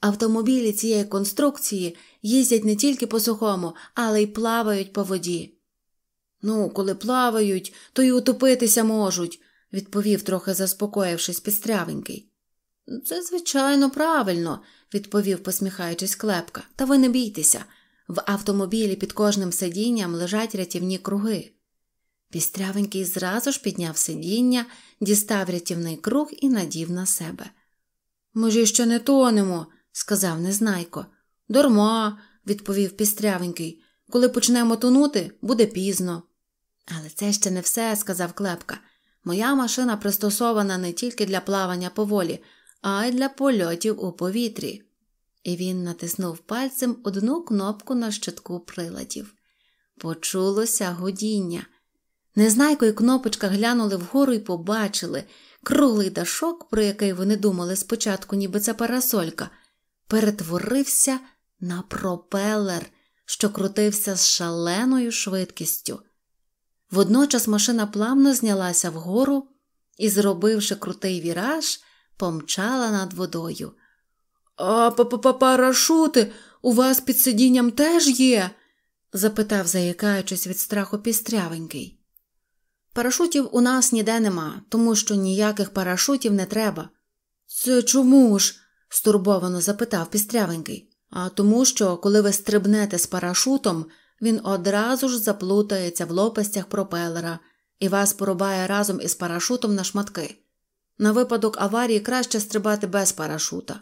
Автомобілі цієї конструкції їздять не тільки по сухому, але й плавають по воді. Ну, коли плавають, то й утопитися можуть, відповів, трохи заспокоївшись підстрявенький. Це, звичайно, правильно, відповів, посміхаючись клепка, та ви не бійтеся. В автомобілі під кожним сидінням лежать рятівні круги. Пістрявенький зразу ж підняв сидіння, дістав рятівний круг і надів на себе. Ми ж ще не тонемо, сказав незнайко. Дорма, відповів пістрявенький. Коли почнемо тонути, буде пізно. Але це ще не все, сказав клепка. Моя машина пристосована не тільки для плавання по волі, а й для польотів у повітрі. І він натиснув пальцем одну кнопку на щитку приладів. Почулося гудіння. Незнайко і кнопочка глянули вгору і побачили круглий дашок, про який вони думали спочатку, ніби це парасолька, перетворився на пропелер, що крутився з шаленою швидкістю. Водночас машина плавно знялася вгору і, зробивши крутий віраж, помчала над водою. А парашути у вас під сидінням теж є? запитав, заїкаючись від страху пістрявенький. Парашутів у нас ніде нема, тому що ніяких парашутів не треба. Це чому ж? стурбовано запитав пістрявенький. А тому, що, коли ви стрибнете з парашутом, він одразу ж заплутається в лопастях пропелера і вас порубає разом із парашутом на шматки. На випадок аварії краще стрибати без парашута.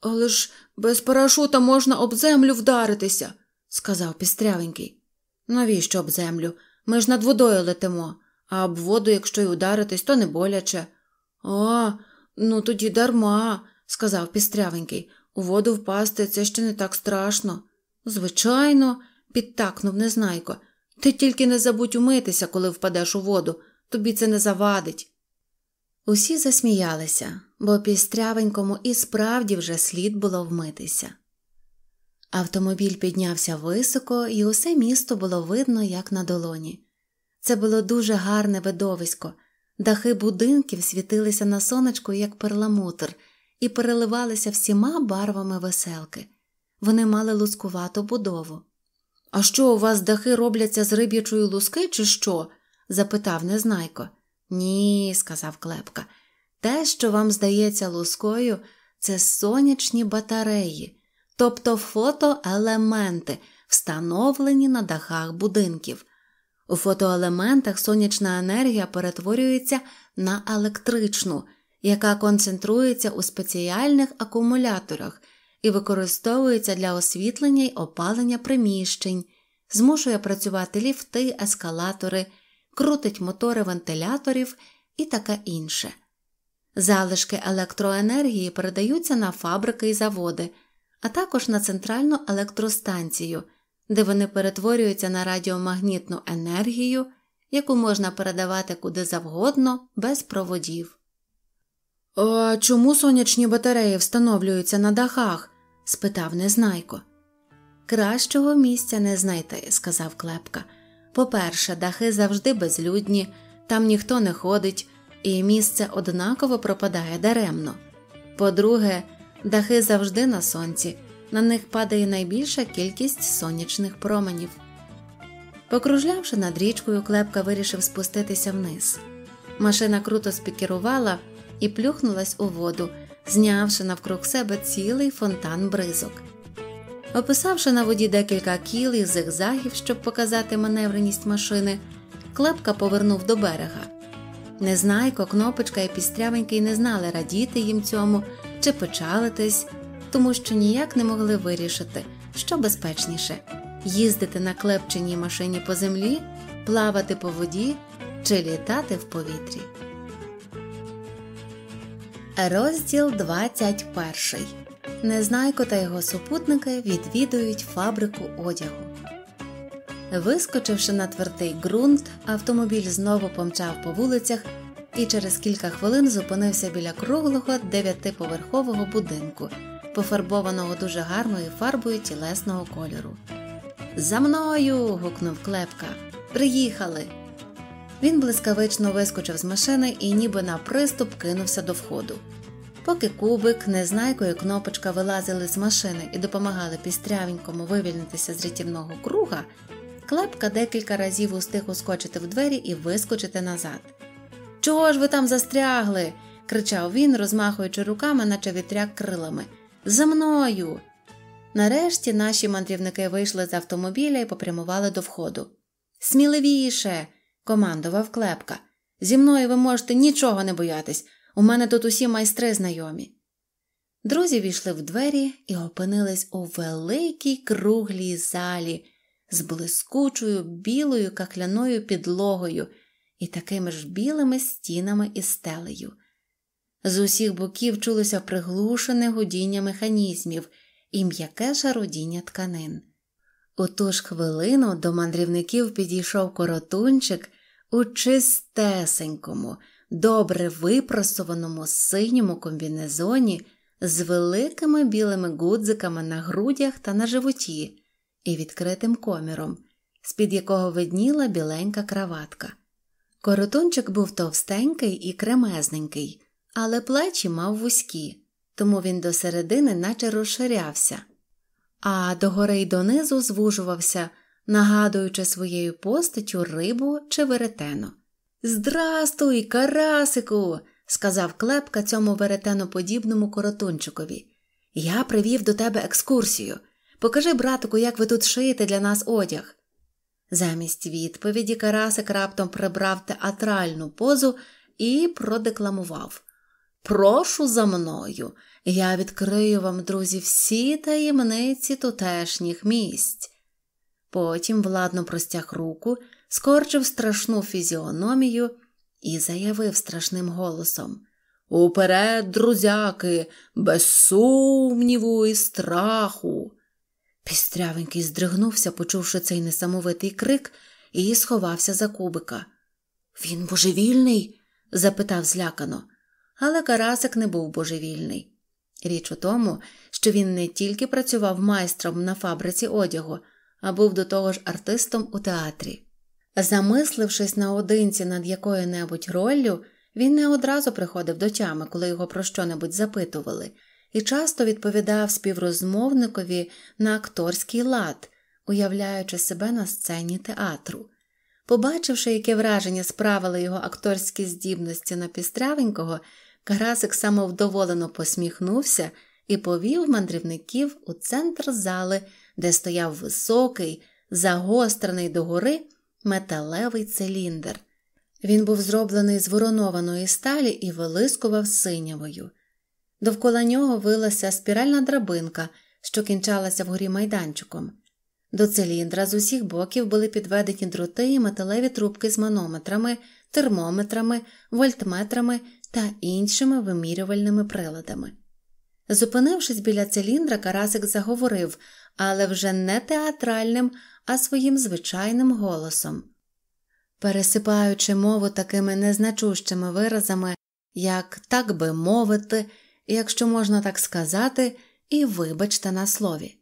Але ж без парашута можна об землю вдаритися, сказав пістрявенький. Навіщо об землю? Ми ж над водою летимо, а об воду, якщо й ударитись, то не боляче. А, ну тоді дарма, сказав пістрявенький. У воду впасти це ще не так страшно. Звичайно, підтакнув незнайко. Ти тільки не забудь умитися, коли впадеш у воду, тобі це не завадить. Усі засміялися, бо пістрявенькому і справді вже слід було вмитися. Автомобіль піднявся високо, і усе місто було видно, як на долоні. Це було дуже гарне видовисько. Дахи будинків світилися на сонечку, як перламутр, і переливалися всіма барвами веселки. Вони мали лускувату будову. А що, у вас дахи робляться з риб'ячої луски, чи що? запитав Незнайко. Ні, сказав Клепка. Те, що вам здається лускою, це сонячні батареї, тобто фотоелементи, встановлені на дахах будинків. У фотоелементах сонячна енергія перетворюється на електричну, яка концентрується у спеціальних акумуляторах і використовується для освітлення й опалення приміщень, змушує працювати ліфти, ескалатори, крутить мотори вентиляторів і таке інше. Залишки електроенергії передаються на фабрики і заводи, а також на центральну електростанцію, де вони перетворюються на радіомагнітну енергію, яку можна передавати куди завгодно без проводів. А чому сонячні батареї встановлюються на дахах? спитав Незнайко. Кращого місця не знайти, сказав Клепка. По-перше, дахи завжди безлюдні, там ніхто не ходить, і місце однаково пропадає даремно. По-друге, дахи завжди на сонці, на них падає найбільша кількість сонячних променів. Покружлявши над річкою, Клепка вирішив спуститися вниз. Машина круто спікерувала і плюхнулась у воду, знявши навкруг себе цілий фонтан бризок. Описавши на воді декілька кіл і зигзагів, щоб показати маневреність машини, Клепка повернув до берега. Незнайко, кнопочка і пістрявенький не знали, радіти їм цьому чи печалитись, тому що ніяк не могли вирішити, що безпечніше їздити на клепченій машині по землі, плавати по воді чи літати в повітрі. Розділ 21. Незнайко та його супутники відвідують фабрику одягу. Вискочивши на твердий ґрунт, автомобіль знову помчав по вулицях і через кілька хвилин зупинився біля круглого дев'ятиповерхового будинку, пофарбованого дуже гарною фарбою тілесного кольору. За мною. гукнув Клепка. Приїхали. Він блискавично вискочив з машини і ніби на приступ кинувся до входу. Поки кубик, незнайко і кнопочка вилазили з машини і допомагали пістрявенькому вивільнитися з рятівного круга, клепка декілька разів устиг ускочити в двері і вискочити назад. Чого ж ви там застрягли? кричав він, розмахуючи руками, наче вітряк крилами. За мною. Нарешті наші мандрівники вийшли з автомобіля і попрямували до входу. Сміливіше, командував Клепка. Зі мною ви можете нічого не боятись. У мене тут усі майстри знайомі. Друзі війшли в двері і опинились у великій круглій залі з блискучою білою кахляною підлогою і такими ж білими стінами і стелею. З усіх боків чулося приглушене гудіння механізмів і м'яке шародіння тканин. У ту ж хвилину до мандрівників підійшов коротунчик у чистесенькому, добре випрасованому синьому комбінезоні з великими білими гудзиками на грудях та на животі і відкритим коміром, з-під якого видніла біленька краватка. Коротунчик був товстенький і кремезненький, але плечі мав вузькі, тому він до середини наче розширявся, а догори й донизу звужувався, нагадуючи своєю постаттю рибу чи веретено. Здрастуй, карасику, сказав клепка цьому веретеноподібному коротунчикові. Я привів до тебе екскурсію. Покажи, братику, як ви тут шиєте для нас одяг. Замість відповіді Карасик раптом прибрав театральну позу і продекламував Прошу за мною, я відкрию вам, друзі, всі таємниці тутешніх місць. Потім владно простяг руку, скорчив страшну фізіономію і заявив страшним голосом Уперед, друзяки, без сумніву і страху. Пістрявенький здригнувся, почувши цей несамовитий крик, і сховався за кубика. Він божевільний? запитав злякано. Але Карасик не був божевільний. Річ у тому, що він не тільки працював майстром на фабриці одягу, а був до того ж артистом у театрі. Замислившись наодинці над якою небудь роллю, він не одразу приходив до тями, коли його про що небудь запитували, і часто відповідав співрозмовникові на акторський лад, уявляючи себе на сцені театру. Побачивши, яке враження справили його акторські здібності на пістрявенького, Карасик самовдоволено посміхнувся і повів мандрівників у центр зали, де стояв високий, загострений догори металевий циліндр. Він був зроблений з воронованої сталі і вилискував синявою. Довкола нього вилася спіральна драбинка, що кінчалася вгорі майданчиком. До циліндра з усіх боків були підведені дроти і металеві трубки з манометрами, термометрами, вольтметрами та іншими вимірювальними приладами. Зупинившись біля циліндра, Карасик заговорив, але вже не театральним, а своїм звичайним голосом. Пересипаючи мову такими незначущими виразами, як так би мовити, якщо можна так сказати, і вибачте на слові.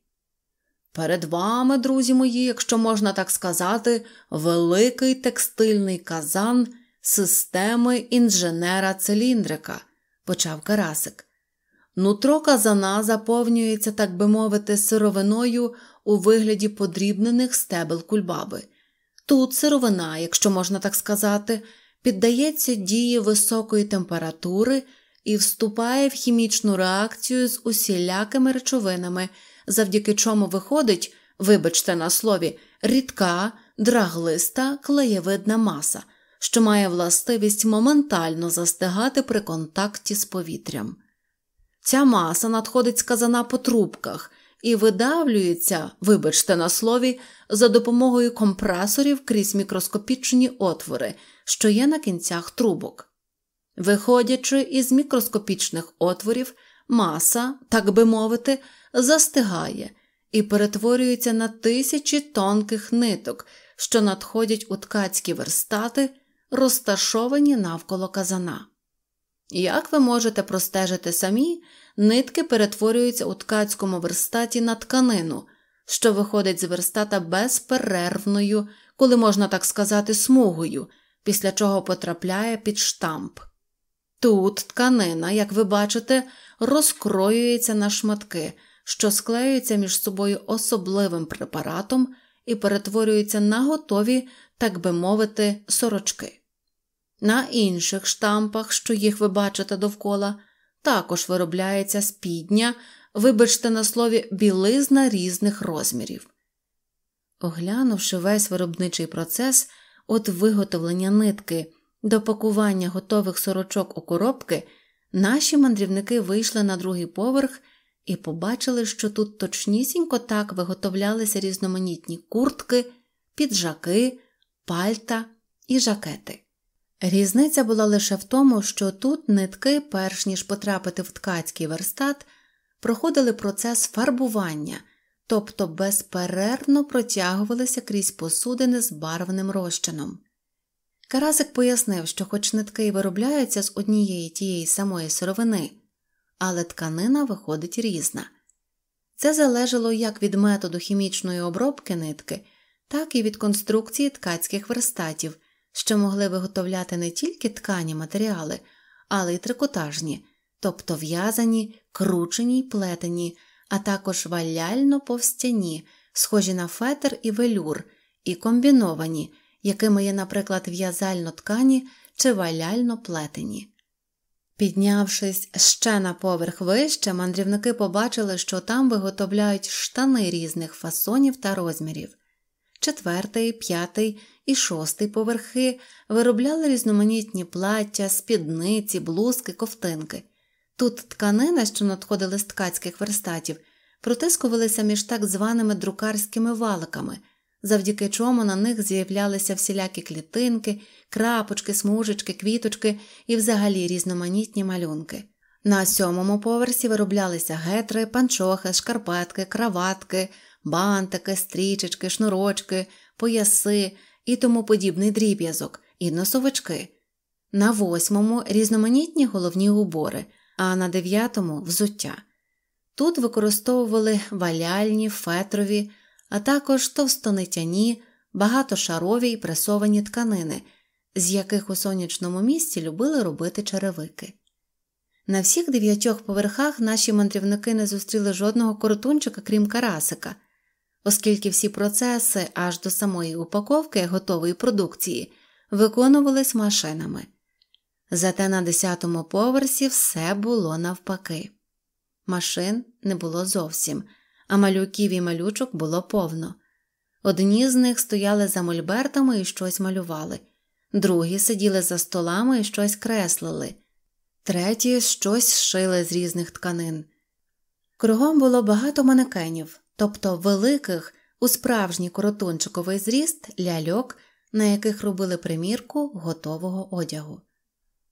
Перед вами, друзі мої, якщо можна так сказати, великий текстильний казан системи інженера циліндрика, почав Карасик. Нутро казана заповнюється, так би мовити, сировиною у вигляді подрібнених стебел кульбаби. Тут сировина, якщо можна так сказати, піддається дії високої температури і вступає в хімічну реакцію з усілякими речовинами, завдяки чому виходить, вибачте на слові, рідка, драглиста клеєвидна маса, що має властивість моментально застигати при контакті з повітрям. Ця маса надходить з казана по трубках і видавлюється, вибачте на слові, за допомогою компресорів крізь мікроскопічні отвори, що є на кінцях трубок. Виходячи із мікроскопічних отворів, маса, так би мовити, застигає і перетворюється на тисячі тонких ниток, що надходять у ткацькі верстати, розташовані навколо казана. Як ви можете простежити самі, нитки перетворюються у ткацькому верстаті на тканину, що виходить з верстата безперервною, коли можна так сказати, смугою, після чого потрапляє під штамп. Тут тканина, як ви бачите, розкроюється на шматки, що склеюються між собою особливим препаратом і перетворюються на готові, так би мовити, сорочки. На інших штампах, що їх ви бачите довкола, також виробляється спідня, вибачте на слові, білизна різних розмірів. Оглянувши весь виробничий процес від виготовлення нитки до пакування готових сорочок у коробки, наші мандрівники вийшли на другий поверх і побачили, що тут точнісінько так виготовлялися різноманітні куртки, піджаки, пальта і жакети. Різниця була лише в тому, що тут нитки, перш ніж потрапити в ткацький верстат, проходили процес фарбування, тобто безперервно протягувалися крізь посудини з барвним розчином. Карасик пояснив, що хоч нитки й виробляються з однієї тієї самої сировини, але тканина виходить різна. Це залежало як від методу хімічної обробки нитки, так і від конструкції ткацьких верстатів що могли виготовляти не тільки ткані матеріали, але й трикотажні, тобто в'язані, кручені й плетені, а також валяльно повстяні, схожі на фетр і велюр, і комбіновані, якими є, наприклад, в'язально ткані чи валяльно плетені. Піднявшись ще на поверх вище, мандрівники побачили, що там виготовляють штани різних фасонів та розмірів. Четвертий, п'ятий і шостий поверхи виробляли різноманітні плаття, спідниці, блузки, ковтинки. Тут тканина, що надходили з ткацьких верстатів, протискувалися між так званими друкарськими валиками, завдяки чому на них з'являлися всілякі клітинки, крапочки, смужечки, квіточки і взагалі різноманітні малюнки. На сьомому поверсі вироблялися гетри, панчохи, шкарпетки, краватки, бантики, стрічечки, шнурочки, пояси, і тому подібний дріб'язок, і носовички, на восьмому різноманітні головні убори, а на дев'ятому взуття. Тут використовували валяльні, фетрові, а також товстонитяні, багатошарові й пресовані тканини, з яких у сонячному місці любили робити черевики. На всіх дев'ятьох поверхах наші мандрівники не зустріли жодного коротунчика, крім карасика, оскільки всі процеси аж до самої упаковки готової продукції виконувались машинами. Зате на десятому поверсі все було навпаки. Машин не було зовсім, а малюків і малючок було повно. Одні з них стояли за мольбертами і щось малювали, другі сиділи за столами і щось креслили, треті щось шили з різних тканин. Кругом було багато манекенів, тобто великих, у справжній коротунчиковий зріст ляльок, на яких робили примірку готового одягу.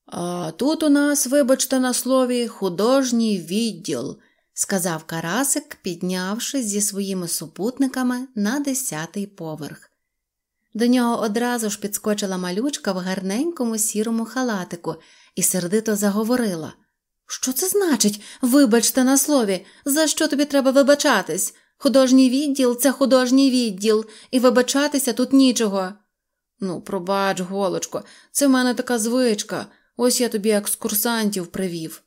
А тут у нас, вибачте на слові, художній відділ, сказав Карасик, піднявшись зі своїми супутниками на десятий поверх. До нього одразу ж підскочила малючка в гарненькому сірому халатику і сердито заговорила. Що це значить, вибачте на слові, за що тобі треба вибачатись? Художній відділ це художній відділ, і вибачатися тут нічого. Ну, пробач, голочко, це в мене така звичка. Ось я тобі екскурсантів привів.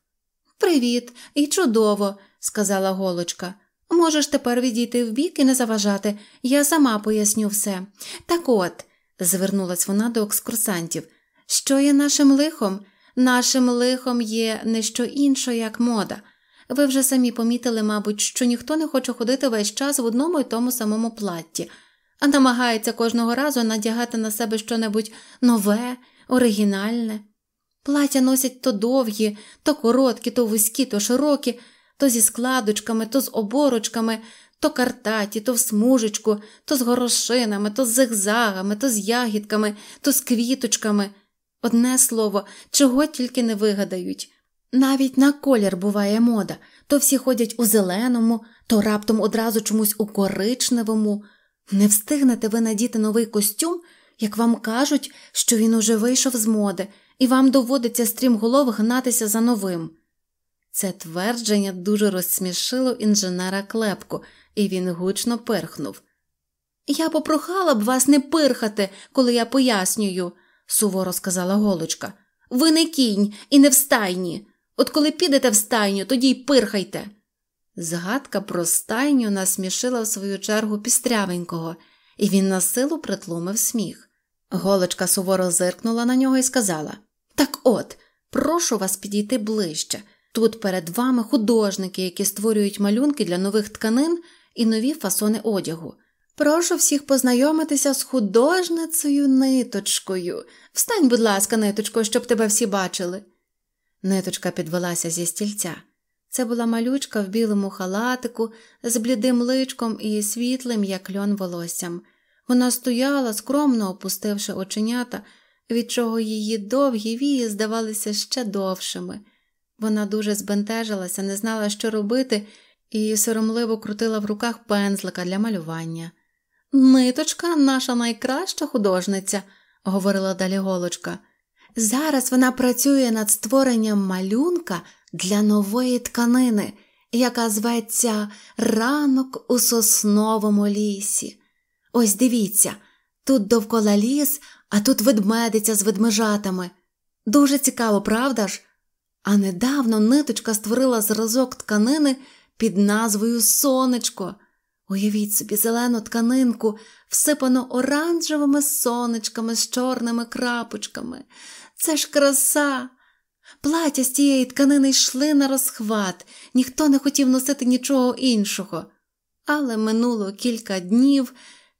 Привіт, і чудово, сказала голочка. Можеш тепер відійти вбік і не заважати, я сама поясню все. Так от, звернулась вона до екскурсантів, що є нашим лихом? Нашим лихом є не що інше, як мода. Ви вже самі помітили, мабуть, що ніхто не хоче ходити весь час в одному і тому самому платті, а намагається кожного разу надягати на себе щонебудь нове, оригінальне. Плаття носять то довгі, то короткі, то вузькі, то широкі, то зі складочками, то з оборочками, то картаті, то в смужечку, то з горошинами, то з зигзагами, то з ягідками, то з квіточками. Одне слово, чого тільки не вигадають. Навіть на колір буває мода то всі ходять у зеленому, то раптом одразу чомусь у коричневому. Не встигнете ви надіти новий костюм, як вам кажуть, що він уже вийшов з моди і вам доводиться стрімголов гнатися за новим. Це твердження дуже розсмішило інженера клепку, і він гучно пирхнув. Я попрохала б вас не пирхати, коли я пояснюю, суворо сказала голочка. Ви не кінь і не в стайні. От коли підете в стайню, тоді й пирхайте. Згадка про стайню насмішила в свою чергу пістрявенького, і він на силу притлумив сміх. Голочка суворо зиркнула на нього і сказала так от, прошу вас підійти ближче. Тут перед вами художники, які створюють малюнки для нових тканин і нові фасони одягу. Прошу всіх познайомитися з художницею ниточкою. Встань, будь ласка, ниточко, щоб тебе всі бачили. Ниточка підвелася зі стільця. Це була малючка в білому халатику з блідим личком і світлим, як льон волоссям. Вона стояла, скромно опустивши оченята від чого її довгі вії здавалися ще довшими. Вона дуже збентежилася, не знала, що робити, і соромливо крутила в руках пензлика для малювання. Ниточка, наша найкраща художниця, говорила далі голочка. Зараз вона працює над створенням малюнка для нової тканини, яка зветься Ранок у сосновому лісі. Ось дивіться, тут довкола ліс, а тут ведмедиця з ведмежатами. Дуже цікаво, правда ж? А недавно ниточка створила зразок тканини під назвою Сонечко. Уявіть собі зелену тканинку, всипану оранжевими сонечками з чорними крапочками. Це ж краса. Плаття з тієї тканини йшли на розхват, ніхто не хотів носити нічого іншого. Але минуло кілька днів,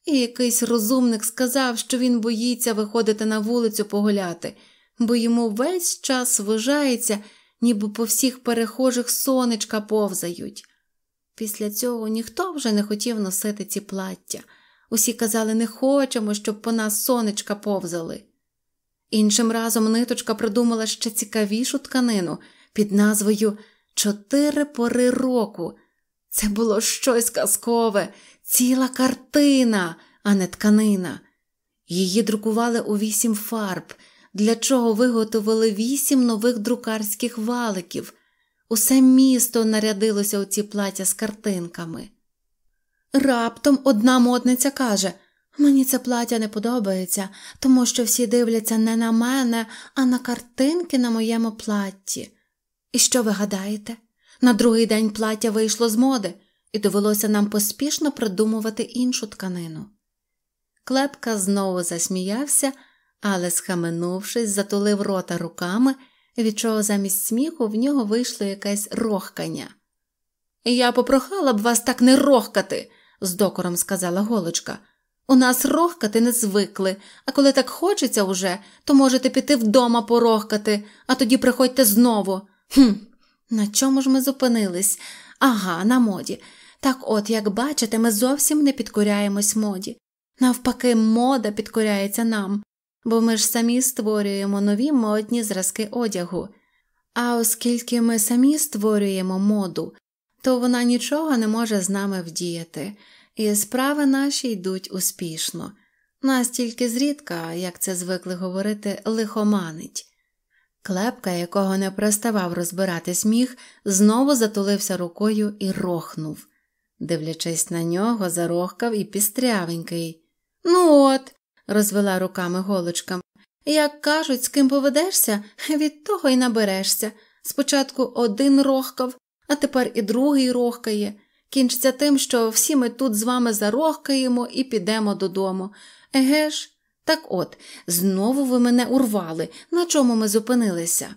і якийсь розумник сказав, що він боїться виходити на вулицю погуляти, бо йому весь час вважається, ніби по всіх перехожих сонечка повзають. Після цього ніхто вже не хотів носити ці плаття. Усі казали, не хочемо, щоб по нас сонечка повзали. Іншим разом ниточка придумала ще цікавішу тканину під назвою Чотири пори року. Це було щось казкове, ціла картина, а не тканина. Її друкували у вісім фарб, для чого виготовили вісім нових друкарських валиків. Усе місто нарядилося у ці плаття з картинками. Раптом одна модниця каже Мені це плаття не подобається, тому що всі дивляться не на мене, а на картинки на моєму платті. І що ви гадаєте? На другий день плаття вийшло з моди, і довелося нам поспішно придумувати іншу тканину. Клепка знову засміявся, але, схаменувшись, затулив рота руками, від чого замість сміху в нього вийшло якесь рохкання. Я попрохала б вас так не рохкати, з докором сказала голочка. У нас рохкати не звикли, а коли так хочеться уже, то можете піти вдома порохкати, а тоді приходьте знову. Хм, на чому ж ми зупинились? Ага, на моді. Так от, як бачите, ми зовсім не підкоряємось моді. Навпаки, мода підкоряється нам, бо ми ж самі створюємо нові модні зразки одягу. А оскільки ми самі створюємо моду, то вона нічого не може з нами вдіяти, і справи наші йдуть успішно. Нас тільки зрідка, як це звикли говорити, лихоманить. Клепка, якого не переставав розбирати сміх, знову затулився рукою і рохнув. Дивлячись на нього, зарохкав і пістрявенький. Ну от, розвела руками голочка. Як кажуть, з ким поведешся, від того й наберешся. Спочатку один рохкав, а тепер і другий рохкає. Кінчиться тим, що всі ми тут з вами зарохкаємо і підемо додому. Еге ж? Так от, знову ви мене урвали, на чому ми зупинилися?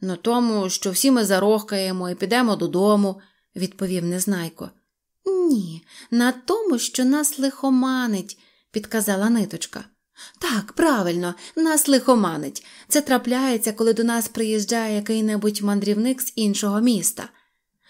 На тому, що всі ми зарохкаємо і підемо додому, відповів Незнайко. Ні, на тому, що нас лихоманить, підказала ниточка. Так, правильно, нас лихоманить. Це трапляється, коли до нас приїжджає який-небудь мандрівник з іншого міста.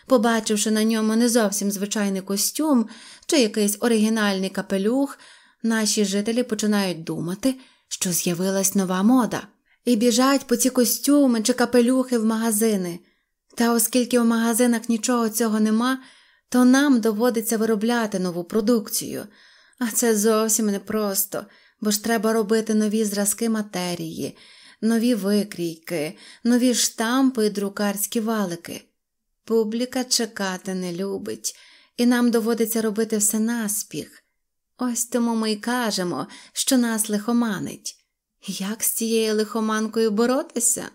Побачивши на ньому не зовсім звичайний костюм чи якийсь оригінальний капелюх, наші жителі починають думати, що з'явилась нова мода, і біжать по ці костюми чи капелюхи в магазини. Та оскільки в магазинах нічого цього нема, то нам доводиться виробляти нову продукцію. А це зовсім непросто, бо ж треба робити нові зразки матерії, нові викрійки, нові штампи і друкарські валики. Публіка чекати не любить, і нам доводиться робити все наспіх. Ось тому ми й кажемо, що нас лихоманить. Як з цією лихоманкою боротися?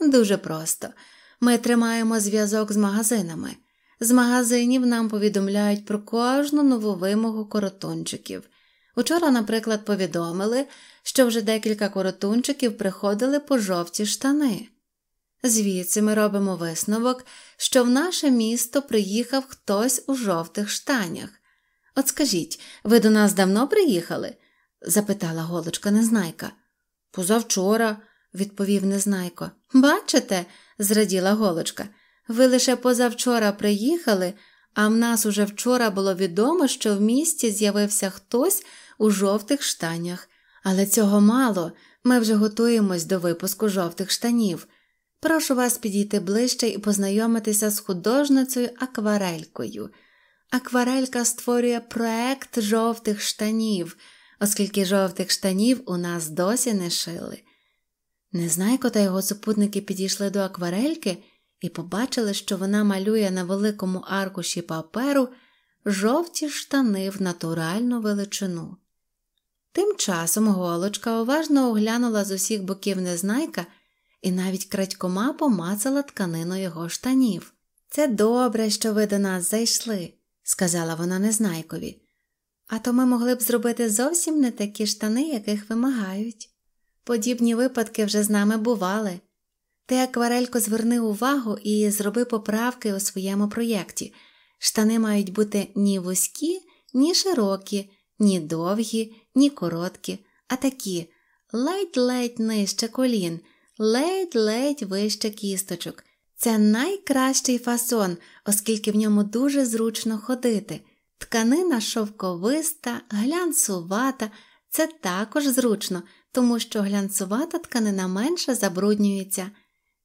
Дуже просто. Ми тримаємо зв'язок з магазинами. З магазинів нам повідомляють про кожну нову вимогу коротунчиків. Учора, наприклад, повідомили, що вже декілька коротунчиків приходили по жовті штани. Звідси ми робимо висновок, що в наше місто приїхав хтось у жовтих штанях. От скажіть, ви до нас давно приїхали? запитала голочка Незнайка. Позавчора, відповів Незнайко. Бачите, зраділа голочка, ви лише позавчора приїхали, а в нас уже вчора було відомо, що в місті з'явився хтось у жовтих штанях. Але цього мало, ми вже готуємось до випуску жовтих штанів. Прошу вас підійти ближче і познайомитися з художницею акварелькою. Акварелька створює проект жовтих штанів, оскільки жовтих штанів у нас досі не шили. Незнайко та його супутники підійшли до акварельки і побачили, що вона малює на великому аркуші паперу жовті штани в натуральну величину. Тим часом голочка уважно оглянула з усіх боків незнайка і навіть крадькома помацала тканину його штанів. Це добре, що ви до нас зайшли, сказала вона незнайкові, а то ми могли б зробити зовсім не такі штани, яких вимагають. Подібні випадки вже з нами бували. Ти, акварелько, зверни увагу і зроби поправки у своєму проєкті. Штани мають бути ні вузькі, ні широкі, ні довгі, ні короткі, а такі ледь-ледь нижче колін ледь-ледь вище кісточок. Це найкращий фасон, оскільки в ньому дуже зручно ходити. Тканина шовковиста, глянцувата, це також зручно, тому що глянцувата тканина менше забруднюється.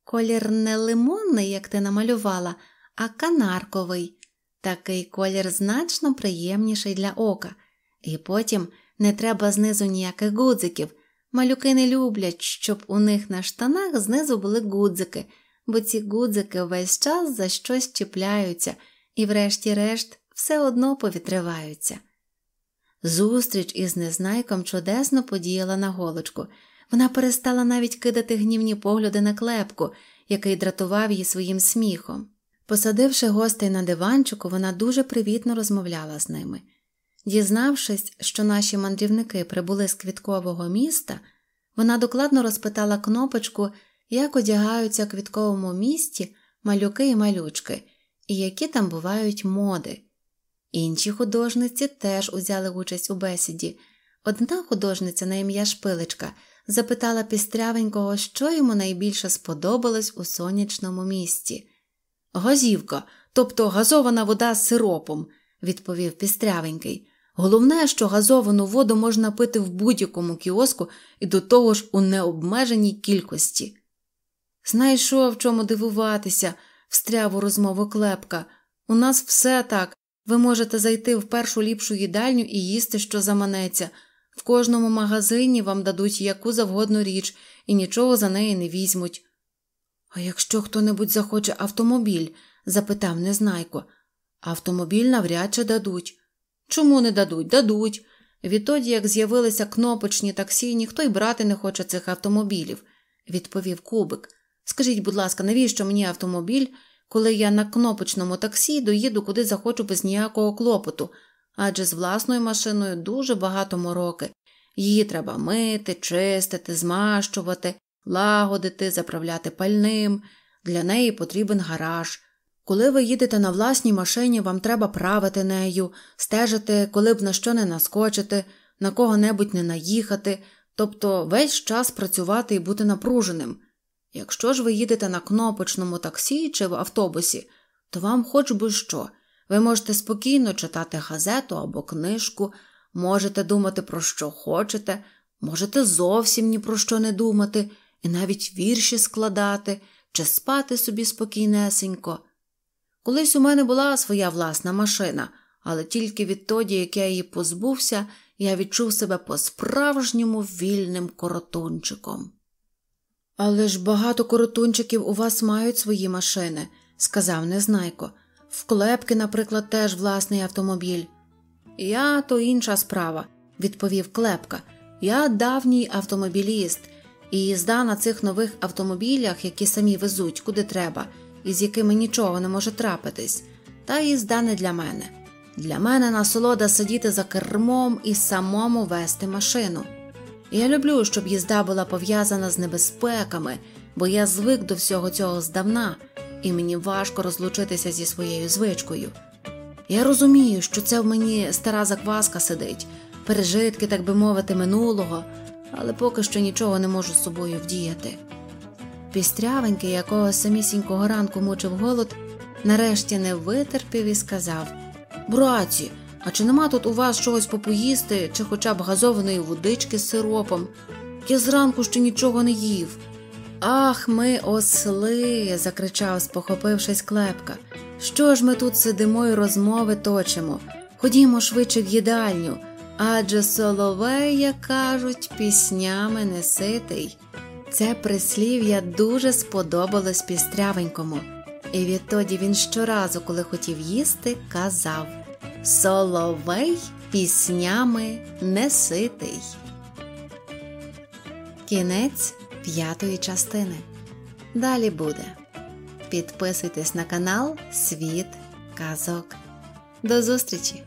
Колір не лимонний, як ти намалювала, а канарковий. Такий колір значно приємніший для ока. І потім не треба знизу ніяких гудзиків. Малюки не люблять, щоб у них на штанах знизу були гудзики, бо ці гудзики весь час за щось чіпляються і, врешті-решт, все одно повітриваються. Зустріч із незнайком чудесно подіяла на голочку. Вона перестала навіть кидати гнівні погляди на клепку, який дратував її своїм сміхом. Посадивши гостей на диванчику, вона дуже привітно розмовляла з ними. Дізнавшись, що наші мандрівники прибули з квіткового міста, вона докладно розпитала кнопочку, як одягаються в квітковому місті малюки і малючки, і які там бувають моди. Інші художниці теж узяли участь у бесіді. Одна художниця на ім'я Шпилечка запитала пістрявенького, що йому найбільше сподобалось у сонячному місті. Газівка, тобто газована вода з сиропом, відповів пістрявенький. Головне, що газовану воду можна пити в будь-якому кіоску і до того ж у необмеженій кількості. Знайшов, в чому дивуватися, встряв у розмову клепка. У нас все так. Ви можете зайти в першу ліпшу їдальню і їсти, що заманеться. В кожному магазині вам дадуть яку завгодно річ і нічого за неї не візьмуть. А якщо хто небудь захоче автомобіль? запитав Незнайко. Автомобіль навряд чи дадуть. Чому не дадуть? Дадуть. Відтоді, як з'явилися кнопочні таксі, ніхто й брати не хоче цих автомобілів, відповів Кубик. Скажіть, будь ласка, навіщо мені автомобіль, коли я на кнопочному таксі доїду куди захочу без ніякого клопоту, адже з власною машиною дуже багато мороки. Її треба мити, чистити, змащувати, лагодити, заправляти пальним. Для неї потрібен гараж. Коли ви їдете на власній машині, вам треба правити нею, стежити, коли б на що не наскочити, на кого-небудь не наїхати, тобто весь час працювати і бути напруженим. Якщо ж ви їдете на кнопочному таксі чи в автобусі, то вам хоч би що. Ви можете спокійно читати газету або книжку, можете думати про що хочете, можете зовсім ні про що не думати, і навіть вірші складати чи спати собі спокійнесенько. Колись у мене була своя власна машина, але тільки відтоді, як я її позбувся, я відчув себе по-справжньому вільним коротунчиком. Але ж багато коротунчиків у вас мають свої машини, сказав Незнайко. В клепки, наприклад, теж власний автомобіль. Я то інша справа, відповів Клепка. Я давній автомобіліст, і їзда на цих нових автомобілях, які самі везуть, куди треба, і з якими нічого не може трапитись, та їзда не для мене. Для мене насолода сидіти за кермом і самому вести машину. Я люблю, щоб їзда була пов'язана з небезпеками, бо я звик до всього цього здавна, і мені важко розлучитися зі своєю звичкою. Я розумію, що це в мені стара закваска сидить, пережитки, так би мовити, минулого, але поки що нічого не можу з собою вдіяти. Пістрявенький, якого самісінького ранку мучив голод, нарешті не витерпів і сказав Браці, а чи нема тут у вас чогось попоїсти, чи хоча б газованої водички з сиропом? Я зранку ще нічого не їв. Ах, ми осли. закричав, спохопившись клепка. Що ж ми тут сидимо і розмови точимо? Ходімо швидше в їдальню, адже соловей, як кажуть, піснями не ситий. Це прислів'я дуже сподобалось пістрявенькому, і відтоді він щоразу, коли хотів їсти, казав Соловей піснями не ситий. Кінець п'ятої частини. Далі буде. Підписуйтесь на канал Світ Казок. До зустрічі!